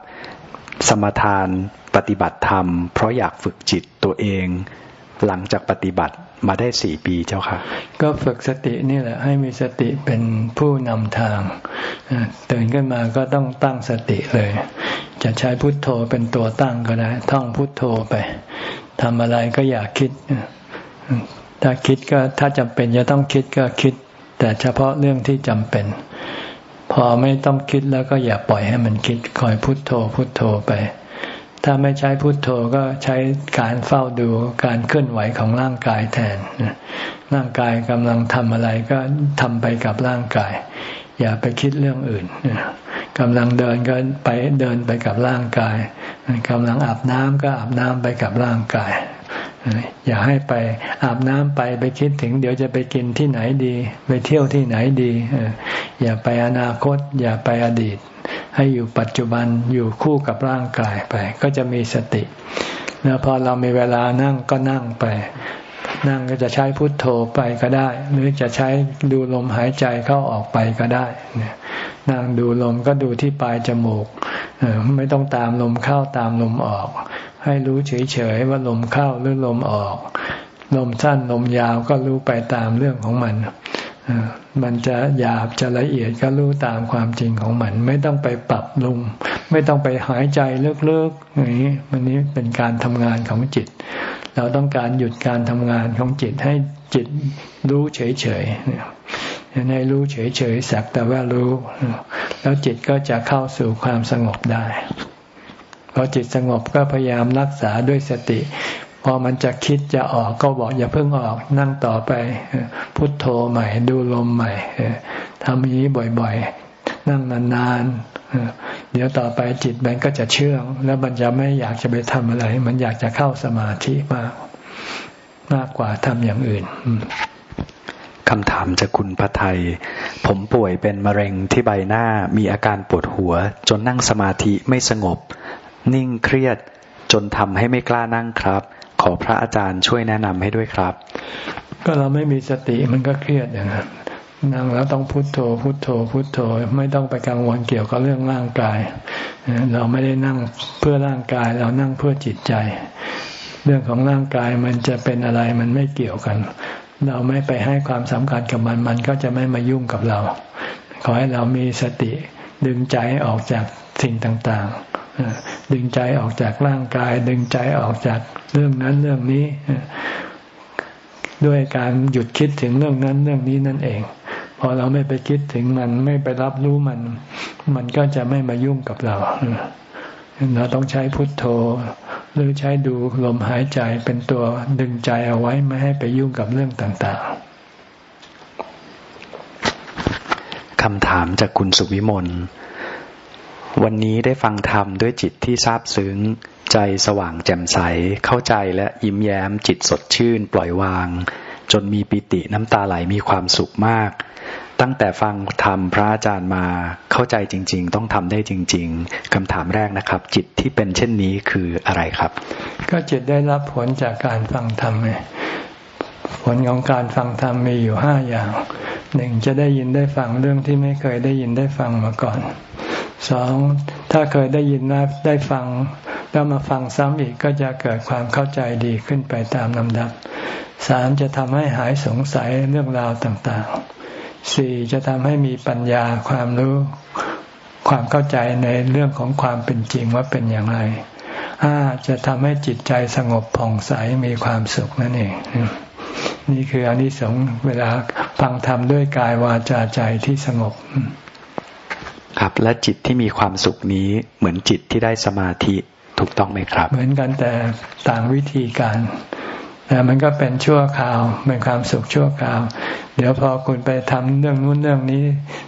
สมทานปฏิบัติธรรม เพราะอยากฝึกจิตตัวเอง หลังจากปฏิบัติมาได้สี่ปีเจ้าค่ะ ก็ฝึกสตินี่แหละ ให้มีสติเป็นผู้นำทางตื่นขึ้นมาก็ต้องตั้งสติเลย จะใช้พุทโธเป็นตัวตั้งก็ได้ ท่องพุทโธไปทำอะไรก็อยากคิด ถ้าคิดก็ถ้าจำเป็นจะต้องคิดก็คิด แต่เฉพาะเรื่องที่จำเป็น พอไม่ต้องคิดแล้วก็อย่าปล่อยให้มันคิดคอยพุโทโธพุโทโธไป ถ้าไม่ใช้พุโทโธก็ใช้การเฝ้าดูการเคลื่อนไหวของร่างกายแทนร่างกายกำลังทำอะไรก็ทำไปกับร่างกาย อย่าไปคิดเรื่องอื่นกำลังเดินก็ไปเดินไปกับร่างกายกำลังอาบน้ำก็อาบน้ำไปกับร่างกาย อย่าให้ไปอาบน้ำไปไปคิดถึง เดี๋ยวจะไปกินที่ไหนดี ไปเที่ยวที่ไหนดีอย่าไปอนาคต อย่าไปอดีต ให้อยู่ปัจจุบันอยู่คู่กับร่างกายไป ก็จะมีสติ แล้วพอเรามีเวลานั่งก็นั่งไป นั่งก็จะใช้พุทโธไปก็ได้ หรือจะใช้ดูลมหายใจเข้าออกไปก็ได้นั่งดูลมก็ดูที่ปลายจมูกไม่ต้องตามลมเข้าตามลมออก ให้รู้เฉยๆว่าลมเข้าหรือลมออก ลมสั้นลมยาวก็รู้ไปตามเรื่องของมันมันจะหยาบจะละเอียดก็รู้ตามความจริงของมัน ไม่ต้องไปปรับลุงไม่ต้องไปหายใจลึกๆอย่างนี้มันนี้เป็นการทำงานของจิต เราต้องการหยุดการทำงานของจิตให้จิตรู้เฉยๆให้รู้เฉยๆสักแต่ว่ารู้ แล้วจิตก็จะเข้าสู่ความสงบได้ อจิตสงบก็พยายามรักษาด้วยสติ พอมันจะคิดจะออกก็บอกอย่าเพิ่งออกนั่งต่อไป พุทโธใหม่ดูลมใหม่ทำอย่างนี้บ่อยๆ นั่งนานๆ เดี๋ยวต่อไปจิตมันก็จะเชื่อง แล้วมันจะไม่อยากจะไปทำอะไร มันอยากจะเข้าสมาธิมาก มากกว่าทำอย่างอื่นคำถามจากคุณพระไทย ผมป่วยเป็นมะเร็งที่ใบหน้ามีอาการปวดหัว จนนั่งสมาธิไม่สงบ นิ่งเครียดจนทำให้ไม่กล้านั่งครับ ขอพระอาจารย์ช่วยแนะนำให้ด้วยครับ ก็เราไม่มีสติมันก็เครียดอย่างนั้นนั่งแล้วต้องพุโทโธ พุโทโธ พุโทโธ ไม่ต้องไปกังวลเกี่ยวกับเรื่องร่างกาย เราไม่ได้นั่งเพื่อร่างกาย เรานั่งเพื่อจิตใจ เรื่องของร่างกายมันจะเป็นอะไรมันไม่เกี่ยวกัน เราไม่ไปให้ความสำคัญกับมัน มันก็จะไม่มายุ่งกับเรา ขอให้เรามีสติดึงใจออกจากสิ่งต่าง ดึงใจออกจากร่างกาย ดึงใจออกจากเรื่องนั้นเรื่องนี้ ด้วยการหยุดคิดถึงเรื่องนั้นเรื่องนี้นั่นเอง พอเราไม่ไปคิดถึงมันไม่ไปรับรู้มัน มันก็จะไม่มายุ่งกับเราเราต้องใช้พุทโธ หรือใช้ดูลมหายใจเป็นตัวดึงใจเอาไว้ไม่ให้ไปยุ่งกับเรื่องต่างๆคำถามจากคุณสุวิมล วันนี้ได้ฟังธรรมด้วยจิตที่ซาบซึ้ง ใจสว่างแจ่มใส เข้าใจและยิ้มแย้ม จิตสดชื่น ปล่อยวาง จนมีปิติน้ำตาไหลมีความสุขมาก ตั้งแต่ฟังธรรมพระอาจารย์มา เข้าใจจริง ๆ ต้องทำได้จริง ๆคำถามแรกนะครับ จิตที่เป็นเช่นนี้คืออะไรครับ ก็จิตได้รับผลจากการฟังธรรมไงผลของการฟังธรรมมีอยู่ห้าอย่างหนึ่งจะได้ยินได้ฟังเรื่องที่ไม่เคยได้ยินได้ฟังมาก่อน สองถ้าเคยได้ยินได้ฟัง แล้วมาฟังซ้ำอีกก็จะเกิดความเข้าใจดีขึ้นไปตามลำดับสามจะทำให้หายสงสัยเรื่องราวต่างๆสี่จะทำให้มีปัญญาความรู้ความเข้าใจในเรื่องของความเป็นจริงว่าเป็นอย่างไรห้าจะทำให้จิตใจสงบผ่องใสมีความสุขนั่นเอง นี่คืออนิสงส์เวลาฟังธรรมด้วยกายวาจาใจที่สงบ ครับ และจิตที่มีความสุขนี้เหมือนจิตที่ได้สมาธิถูกต้องไหมครับ เหมือนกันแต่ต่างวิธีการแต่มันก็เป็นชั่วคราวเป็นความสุขชั่วคราว เดี๋ยวพอคุณไปทำเรื่องนู้นเรื่องนี้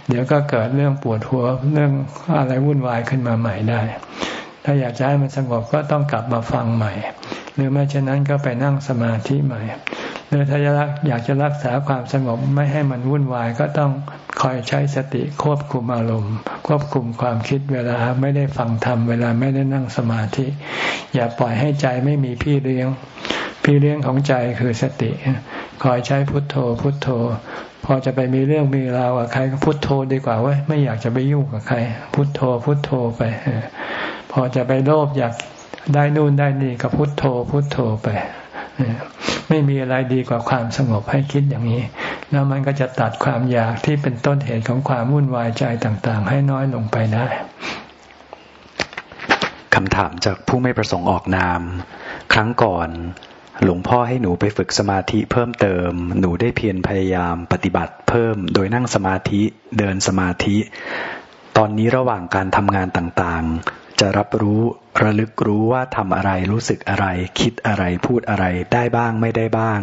เดี๋ยวก็เกิดเรื่องปวดหัวเรื่องอะไรวุ่นวายขึ้นมาใหม่ได้ ถ้าอยากจะให้มันสงบก็ต้องกลับมาฟังใหม่ หรือไม่เช่นนั้นก็ไปนั่งสมาธิใหม่ หรือถ้าอยากจะรักษาความสงบไม่ให้มันวุ่นวายก็ต้องคอยใช้สติควบคุมอารมณ์ ควบคุมความคิดเวลาไม่ได้ฟังธรรมเวลาไม่ได้นั่งสมาธิ อย่าปล่อยให้ใจไม่มีพี่เลี้ยง พี่เลี้ยงของใจคือสติ คอยใช้พุทโธ พุทโธ พอจะไปมีเรื่องมีราวกับใครก็พุทโธดีกว่าเว้ยไม่อยากจะไปยุ่งกับใคร พุทโธ พุทโธไปพอจะไปโลภอยากได้นู่นได้นี่ก็พุทโธ พุทโธไป ไม่มีอะไรดีกว่าความสงบให้คิดอย่างนี้ แล้วมันก็จะตัดความอยากที่เป็นต้นเหตุของความวุ่นวายใจต่างๆ ให้น้อยลงไปได้คำถามจากผู้ไม่ประสงค์ออกนาม ครั้งก่อนหลวงพ่อให้หนูไปฝึกสมาธิเพิ่มเติม หนูได้เพียรพยายามปฏิบัติเพิ่ม โดยนั่งสมาธิเดินสมาธิ ตอนนี้ระหว่างการทำงานต่างๆ จะรับรู้ระลึกรู้ว่าทำอะไรรู้สึกอะไร คิดอะไรพูดอะไรได้บ้างไม่ได้บ้าง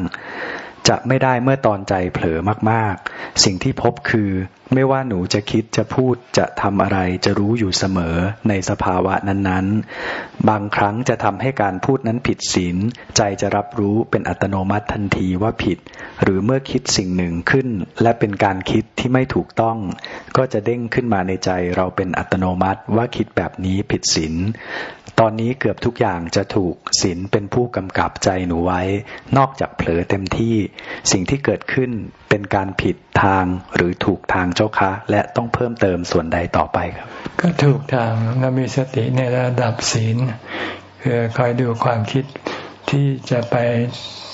จะไม่ได้เมื่อตอนใจเผลอมากๆ สิ่งที่พบคือ ไม่ว่าหนูจะคิดจะพูดจะทำอะไรจะรู้อยู่เสมอในสภาวะนั้นๆ บางครั้งจะทำให้การพูดนั้นผิดศีล ใจจะรับรู้เป็นอัตโนมัติทันทีว่าผิด หรือเมื่อคิดสิ่งหนึ่งขึ้น และเป็นการคิดที่ไม่ถูกต้อง ก็จะเด้งขึ้นมาในใจเราเป็นอัตโนมัติว่าคิดแบบนี้ผิดศีล ตอนนี้เกือบทุกอย่างจะถูกศีลเป็นผู้กำกับใจหนูไว้ นอกจากเผลอเต็มที่ สิ่งที่เกิดขึ้นเป็นการผิดทางหรือถูกทางเจ้าคะ และต้องเพิ่มเติมส่วนใดต่อไปครับ ก็ถูกทางเรามีสติในระดับศีลคือคอยดูความคิดที่จะไป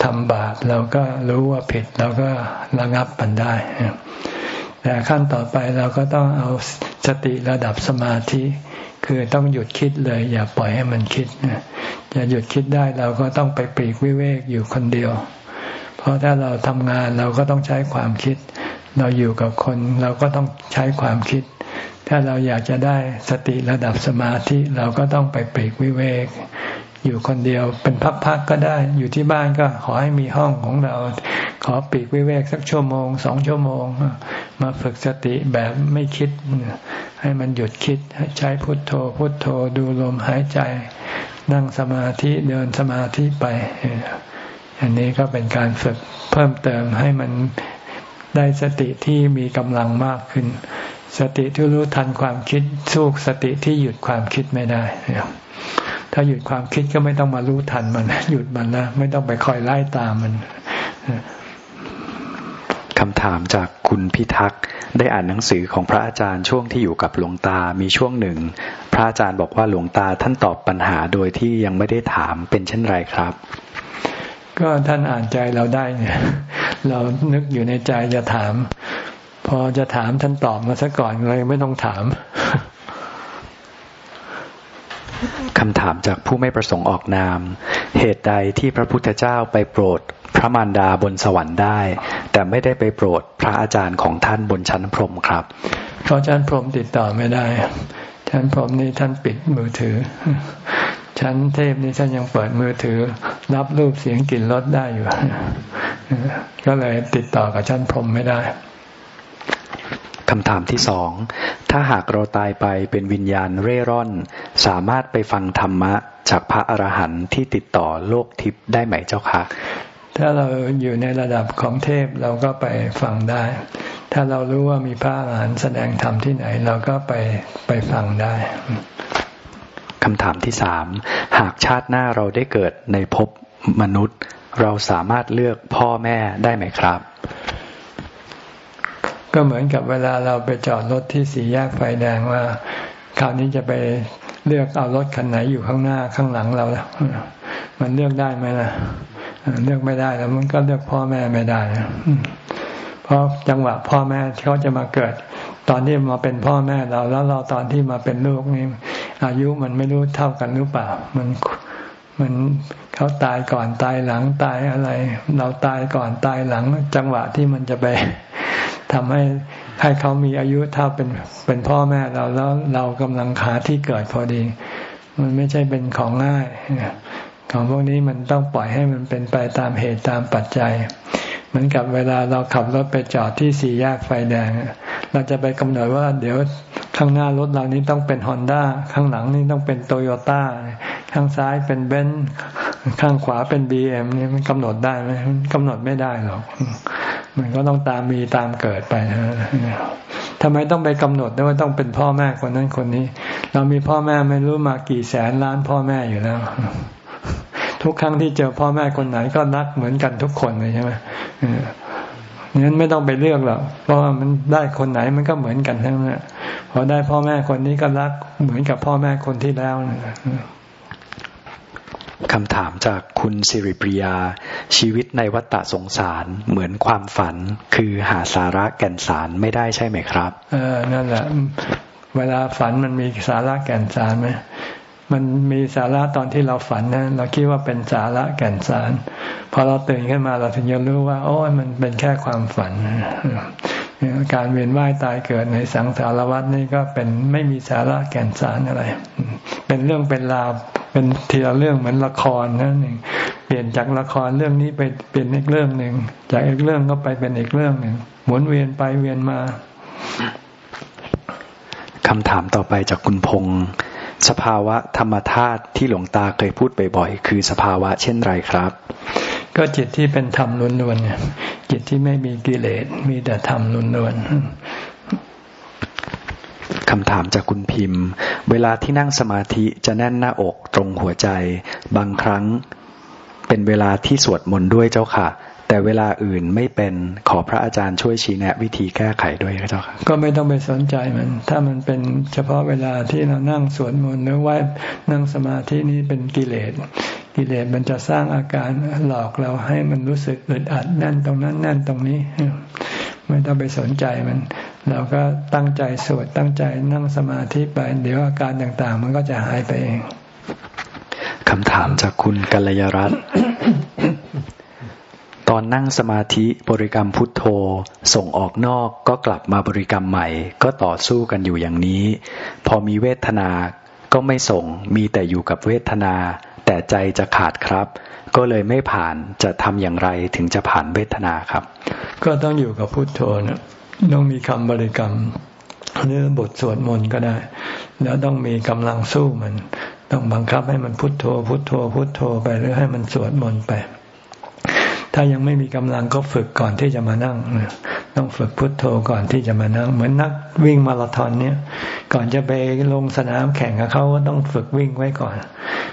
ทำบาปเราก็รู้ว่าผิดเราก็ระงับมันได้แต่ขั้นต่อไปเราก็ต้องเอาสติระดับสมาธิ คือต้องหยุดคิดเลย อย่าปล่อยให้มันคิดจะหยุดคิดได้เราก็ต้องไปปีกวิเวกอยู่คนเดียว เพราะถ้าเราทำงานเราก็ต้องใช้ความคิด เราอยู่กับคนเราก็ต้องใช้ความคิด ถ้าเราอยากจะได้สติระดับสมาธิเราก็ต้องไปปีกวิเวก อยู่คนเดียวเป็นพักๆก็ได้ อยู่ที่บ้านก็ขอให้มีห้องของเรา ขอปีกวิเวกสักชั่วโมงสองชั่วโมง มาฝึกสติแบบไม่คิด ให้มันหยุดคิดใช้พุทโธ พุทโธดูลมหายใจ นั่งสมาธิเดินสมาธิไป อันนี้ก็เป็นการฝึกเพิ่มเติมให้มันได้สติที่มีกำลังมากขึ้น สติที่รู้ทันความคิดสู้สติที่หยุดความคิดไม่ได้ ถ้าหยุดความคิดก็ไม่ต้องมารู้ทันมัน หยุดมันนะไม่ต้องไปคอยไล่ตามมันคำถามจากคุณพิทักษ์ได้อ่านหนังสือของพระอาจารย์ช่วงที่อยู่กับหลวงตามีช่วงหนึ่ง พระอาจารย์บอกว่าหลวงตาท่านตอบปัญหาโดยที่ยังไม่ได้ถามเป็นเช่นไรครับ ก็ท่านอ่านใจเราได้เนี่ยเรานึกอยู่ในใจจะถาม พอจะถามท่านตอบมาซะก่อนเลยไม่ต้องถาม คำถามจากผู้ไม่ประสงค์ออกนาม เหตุใดที่พระพุทธเจ้าไปโปรดพระมารดาบนสวรรค์ได้ แต่ไม่ได้ไปโปรดพระอาจารย์ของท่านบนชั้นพรหมครับเพราะชั้นพรหมติดต่อไม่ได้ ชั้นพรหมนี่ท่านปิดมือถือ ชั้นเทพนี่ท่านยังเปิดมือถือ รับรูปเสียงกลิ่นรสได้อยู่ก็เลยติดต่อกับชั้นพรหมไม่ได้ คำถามที่สอง ถ้าหากเราตายไปเป็นวิญญาณเร่ร่อน สามารถไปฟังธรรมะ จากพระอรหันต์ที่ติดต่อโลกทิพย์ได้ไหมเจ้าคะถ้าเราอยู่ในระดับของเทพเราก็ไปฟังได้ ถ้าเรารู้ว่ามีพระอรหันต์แสดงธรรมที่ไหน เราก็ไปไปฟังได้คำถามที่สาม หากชาติหน้าเราได้เกิดในภพมนุษย์ เราสามารถเลือกพ่อแม่ได้ไหมครับ ก็เหมือนกับเวลาเราไปจอดรถที่สี่แยกไฟแดงว่าคราวนี้จะไปเลือกเอารถคันไหนอยู่ข้างหน้าข้างหลังเราแล้วมันเลือกได้ไหมล่ะเลือกไม่ได้แล้วมันก็เลือกพ่อแม่ไม่ได้เพราะจังหวะพ่อแม่เขาจะมาเกิด ตอนที่มาเป็นพ่อแม่เรา แล้วเราตอนที่มาเป็นลูกนี่อายุมันไม่รู้เท่ากันหรือเปล่า มันมันเขาตายก่อนตายหลังตายอะไร เราตายก่อนตายหลัง จังหวะที่มันจะไป ทำให้ให้เขามีอายุเท่าเป็นเป็นพ่อแม่เราแล้วเรากำลังขาที่เกิดพอดี มันไม่ใช่เป็นของง่ายของพวกนี้มันต้องปล่อยให้มันเป็นไปตามเหตุตามปัจจัย เหมือนกับเวลาเราขับรถไปจอดที่สี่แยกไฟแดง เราจะไปกำหนดว่า เดี๋ยวข้างหน้ารถเรานี้ต้องเป็นฮอนด้าข้างหลังนี่ต้องเป็นโตโยต้าข้างซ้ายเป็นเบนซ์ข้างขวาเป็นบีเอ็มนี่มันกำหนดได้ไหมมันกำหนดไม่ได้หรอก มันก็ต้องตามมีตามเกิดไปนะทำไมต้องไปกำหนดด้วยว่าต้องเป็นพ่อแม่คนนั้นคนนี้ เรามีพ่อแม่ไม่รู้มากี่แสนล้านพ่อแม่อยู่แล้ว ทุกครั้งที่เจอพ่อแม่คนไหนก็รักเหมือนกันทุกคนเลยใช่ไหมนั้นไม่ต้องไปเลือกหรอก เพราะว่ามันได้คนไหนมันก็เหมือนกันทั้งนั้นพอได้พ่อแม่คนนี้ก็รักเหมือนกับพ่อแม่คนที่แล้ว คำถามจากคุณสิริปริยา ชีวิตในวัฏฏะสงสารเหมือนความฝัน คือหาสาระแก่นสารไม่ได้ใช่ไหมครับ เออนั่นแหละ เวลาฝันมันมีสาระแก่นสารไหมมันมีสาระตอนที่เราฝันนะเราคิดว่าเป็นสาระแก่นสารพอเราตื่นขึ้นมาเราถึงจะรู้ว่า โอ้มันเป็นแค่ความฝัน การเวียนว่ายตายเกิดในสังสารวัฏนี่ก็เป็นไม่มีสาระแก่นสารอะไร เป็นเรื่องเป็นราวเป็นทีละเรื่องเหมือนละครนั่นเองเปลี่ยนจากละครเรื่องนี้ไปเป็นอีกเรื่องหนึ่งจากอีกเรื่องก็ไปเป็นอีกเรื่องหนึ่งหมุนเวียนไปเวียนมาคำถามต่อไปจากคุณพงษ์ สภาวะธรรมธาตุที่หลวงตาเคยพูดบ่อยๆคือสภาวะเช่นไรครับ ก็จิตที่เป็นธรรมล้วนๆจิตที่ไม่มีกิเลสมีแต่ธรรมล้วนๆคำถามจากคุณพิมพ์ เวลาที่นั่งสมาธิจะแน่นหน้าอกตรงหัวใจ บางครั้งเป็นเวลาที่สวดมนต์ด้วยเจ้าค่ะ แต่เวลาอื่นไม่เป็นขอพระอาจารย์ช่วยชี้แนะวิธีแก้ไขด้วยครับเจ้าค่ะก็ไม่ต้องไปสนใจมัน ถ้ามันเป็นเฉพาะเวลาที่เรานั่งสวดมนต์หรือว่านั่งสมาธินี้เป็นกิเลสกิเลสมันจะสร้างอาการหลอกเราให้มันรู้สึกอึดอัดแน่นตรงนั้นแน่นตรงนี้ ไม่ต้องไปสนใจมัน เราก็ตั้งใจสวดตั้งใจนั่งสมาธิไป เดี๋ยวอาการต่างๆ มันก็จะหายไปเองคำถามจากคุณกัลยรัตน์ต อนนั่งสมาธิบริกรรมพุทโธ ส่งออกนอกก็กลับมาบริกรรมใหม่ ก็ต่อสู้กันอยู่อย่างนี้ พอมีเวทนาก็ไม่ส่งมีแต่อยู่กับเวทนา แต่ใจจะขาดครับ ก็เลยไม่ผ่านจะทำอย่างไรถึงจะผ่านเวทนาครับ ก็ต้องอยู่กับพุทโธนะต้องมีคำบริกรรมเนื้อบทสวดมนต์ก็ได้ แล้วต้องมีกำลังสู้มัน ต้องบังคับให้มันพุทโธ พุทโธ พุทโธไปหรือให้มันสวดมนต์ไป ถ้ายังไม่มีกำลังก็ฝึกก่อนที่จะมานั่ง ต้องฝึกพุทโธก่อนที่จะมานั่ง เหมือนนักวิ่งมาราธอนเนี่ย ก่อนจะไปลงสนามแข่งกับเขาก็ต้องฝึกวิ่งไว้ก่อน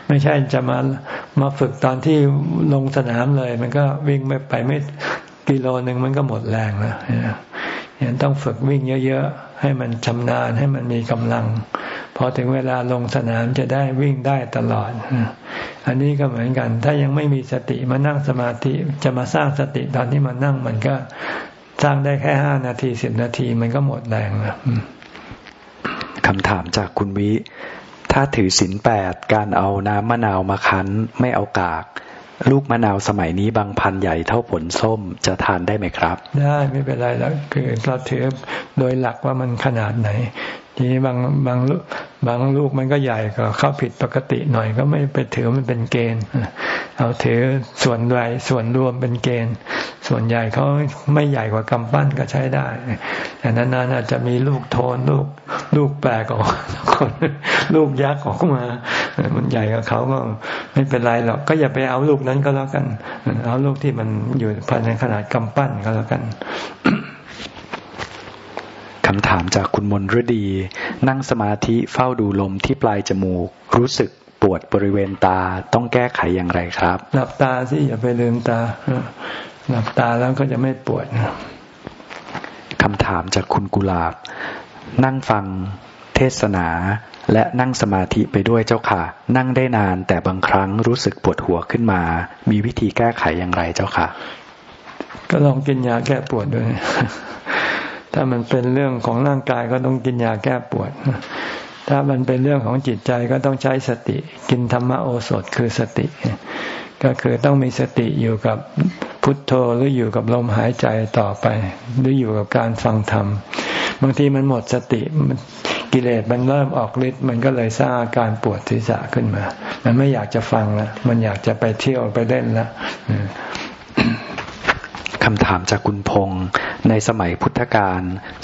ไม่ใช่จะมามาฝึกตอนที่ลงสนามเลย มันก็วิ่งไม่ไปไม่กิโลหนึ่งมันก็หมดแรงแล้วยังต้องฝึกวิ่งเยอะ ๆ ให้มันชำนาญให้มันมีกำลัง อถึงเวลาลงสนามจะได้วิ่งได้ตลอด อันนี้ก็เหมือนกัน ถ้ายังไม่มีสติมานั่งสมาธิจะมาสร้างสติตอนที่มันนั่งมันก็สร้างได้แค่ห้านาทีสิบนาทีมันก็หมดแรงแล้วคำถามจากคุณวิ ถ้าถือศีลแปดการเอาน้ำมะนาวมาคั้น ไม่เอากาก ลูกมะนาวสมัยนี้บางพันใหญ่เท่าผลส้มจะทานได้ไหมครับ ได้ไม่เป็นไรแล้วคือเราถือโดยหลักว่ามันขนาดไหน ทีนี้บางบางบางลูกมันก็ใหญ่ก็เข้าผิดปกติหน่อยก็ไม่ไปถือมันเป็นเกณฑ์ เอาถือส่วนใหญ่ส่วนรวมเป็นเกณฑ์ ส่วนใหญ่เขาไม่ใหญ่กว่ากำปั้นก็ใช้ได้ แต่นานๆอาจจะมีลูกโทนลูกลูกแปลกออกคนลูกยักษ์ออกมา มันใหญ่กว่าเขาก็ไม่เป็นไรหรอกก็อย่าไปเอาลูกนั้นก็แล้วกัน เอาลูกที่มันอยู่ภายในขนาดกำปั้นก็แล้วกัน คำถามจากคุณมนฤดี นั่งสมาธิเฝ้าดูลมที่ปลายจมูก รู้สึกปวดบริเวณตาต้องแก้ไขอย่างไรครับ หลับตาสิอย่าไปลืมตา หลับตาแล้วก็จะไม่ปวดคำถามจากคุณกุลาบ นั่งฟังเทเทศนาและนั่งสมาธิไปด้วยเจ้าค่ะ นั่งได้นานแต่บางครั้งรู้สึกปวดหัวขึ้นมา มีวิธีแก้ไขอย่างไรเจ้าค่ะ ก็ลองกินยาแก้ปวดด้วย ถ้ามันเป็นเรื่องของร่างกายก็ต้องกินยาแก้ปวด ถ้ามันเป็นเรื่องของจิตใจก็ต้องใช้สติ กินธรรมโอสถคือสติ ก็คือต้องมีสติอยู่กับพุทโธหรืออยู่กับลมหายใจต่อไป หรืออยู่กับการฟังธรรม บางทีมันหมดสติกิเลสมันเริ่มออกฤทธิ์มันก็เลยสร้างอาการปวดศีรษะขึ้นมา มันไม่อยากจะฟังแล้วมันอยากจะไปเที่ยวไปเล่นแล้วคำถามจากคุณพงษ์ ในสมัยพุทธกาล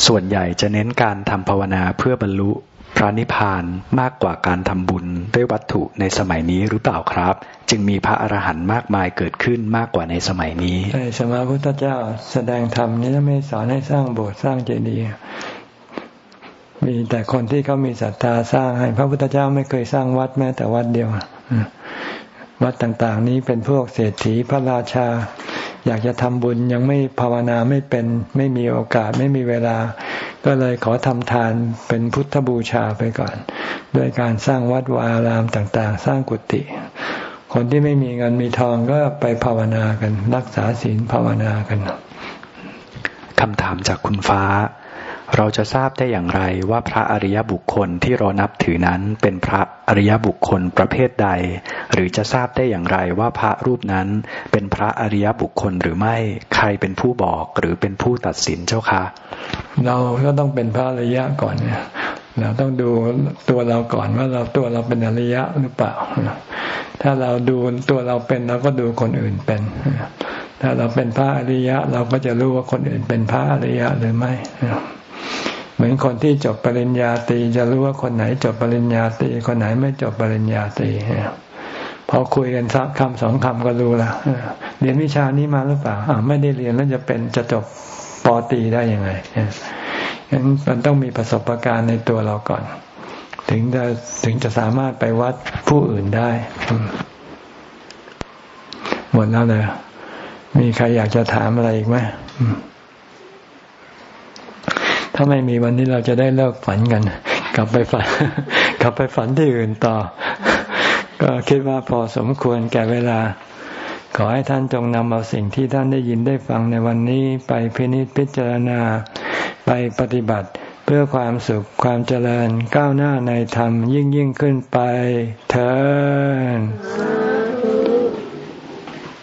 ส่วนใหญ่จะเน้นการทำภาวนาเพื่อบรรลุพระนิพพานมากกว่าการทำบุญด้วยวัตถุในสมัยนี้หรือเปล่าครับ จึงมีพระอรหันต์มากมายเกิดขึ้นมากกว่าในสมัยนี้ใช่สมัยพุทธเจ้าแสดงธรรมนี้ไม่สอนให้สร้างโบสถ์สร้างเจดีย์มีแต่คนที่เขามีศรัทธาสร้างให้ พระพุทธเจ้าไม่เคยสร้างวัดแม้แต่วัดเดียว วัดต่างๆ นี้เป็นพวกเศรษฐีพระราชา อยากจะทำบุญยังไม่ภาวนาไม่เป็น ไม่มีโอกาสไม่มีเวลา ก็เลยขอทำทานเป็นพุทธบูชาไปก่อน ด้วยการสร้างวัดวาอารามต่างๆ สร้างกุฏิคนที่ไม่มีเงินมีทองก็ไปภาวนากัน รักษาศีลภาวนากันคำถามจากคุณฟ้า เราจะทราบได้อย่างไรว่าพระอริยบุคคลที่เรานับถือนั้นเป็นพระอริยบุคคลประเภทใด หรือจะทราบได้อย่างไรว่าพระรูปนั้นเป็นพระอริยบุคคลหรือไม่ใครเป็นผู้บอกหรือเป็นผู้ตัดสินเจ้าคะ เราก็ต้องเป็นพระอริยะก่อนเนี่ยเราต้องดูตัวเราก่อนว่าเราตัวเราเป็นอริยะหรือเปล่า ถ้าเราดูตัวเราเป็นเราก็ดูคนอื่นเป็น ถ้าเราเป็นพระอริยะ เราก็จะรู้ว่าคนอื่นเป็นพระอริยะหรือไม่ เหมือนคนที่จบปริญญาตรีจะรู้ว่าคนไหนจบปริญญาตรีคนไหนไม่จบปริญญาตรีพอคุยกันสักคำสองคำก็รู้ละเรียนวิชานี้มาหรือเปล่าไม่ได้เรียนแล้วจะเป็นจะจบปอตีได้ยังไงงั้นมันต้องมีประสบการณ์ในตัวเราก่อน ถึงจะถึงจะสามารถไปวัดผู้อื่นได้ หมดแล้วเลยมีใครอยากจะถามอะไรอีกไหม ถ้าไม่มีวันนี้เราจะได้เลิกฝันกัน กลับไปฝัน กลับไปฝันที่อื่นต่อ ก็คิดว่าพอสมควรแก่เวลา ขอให้ท่านจงนำเอาสิ่งที่ท่านได้ยินได้ฟังในวันนี้ไปพินิจพิจารณาไปปฏิบัติเพื่อความสุขความเจริญก้าวหน้าในธรรมยิ่งยิ่งขึ้นไปเถิด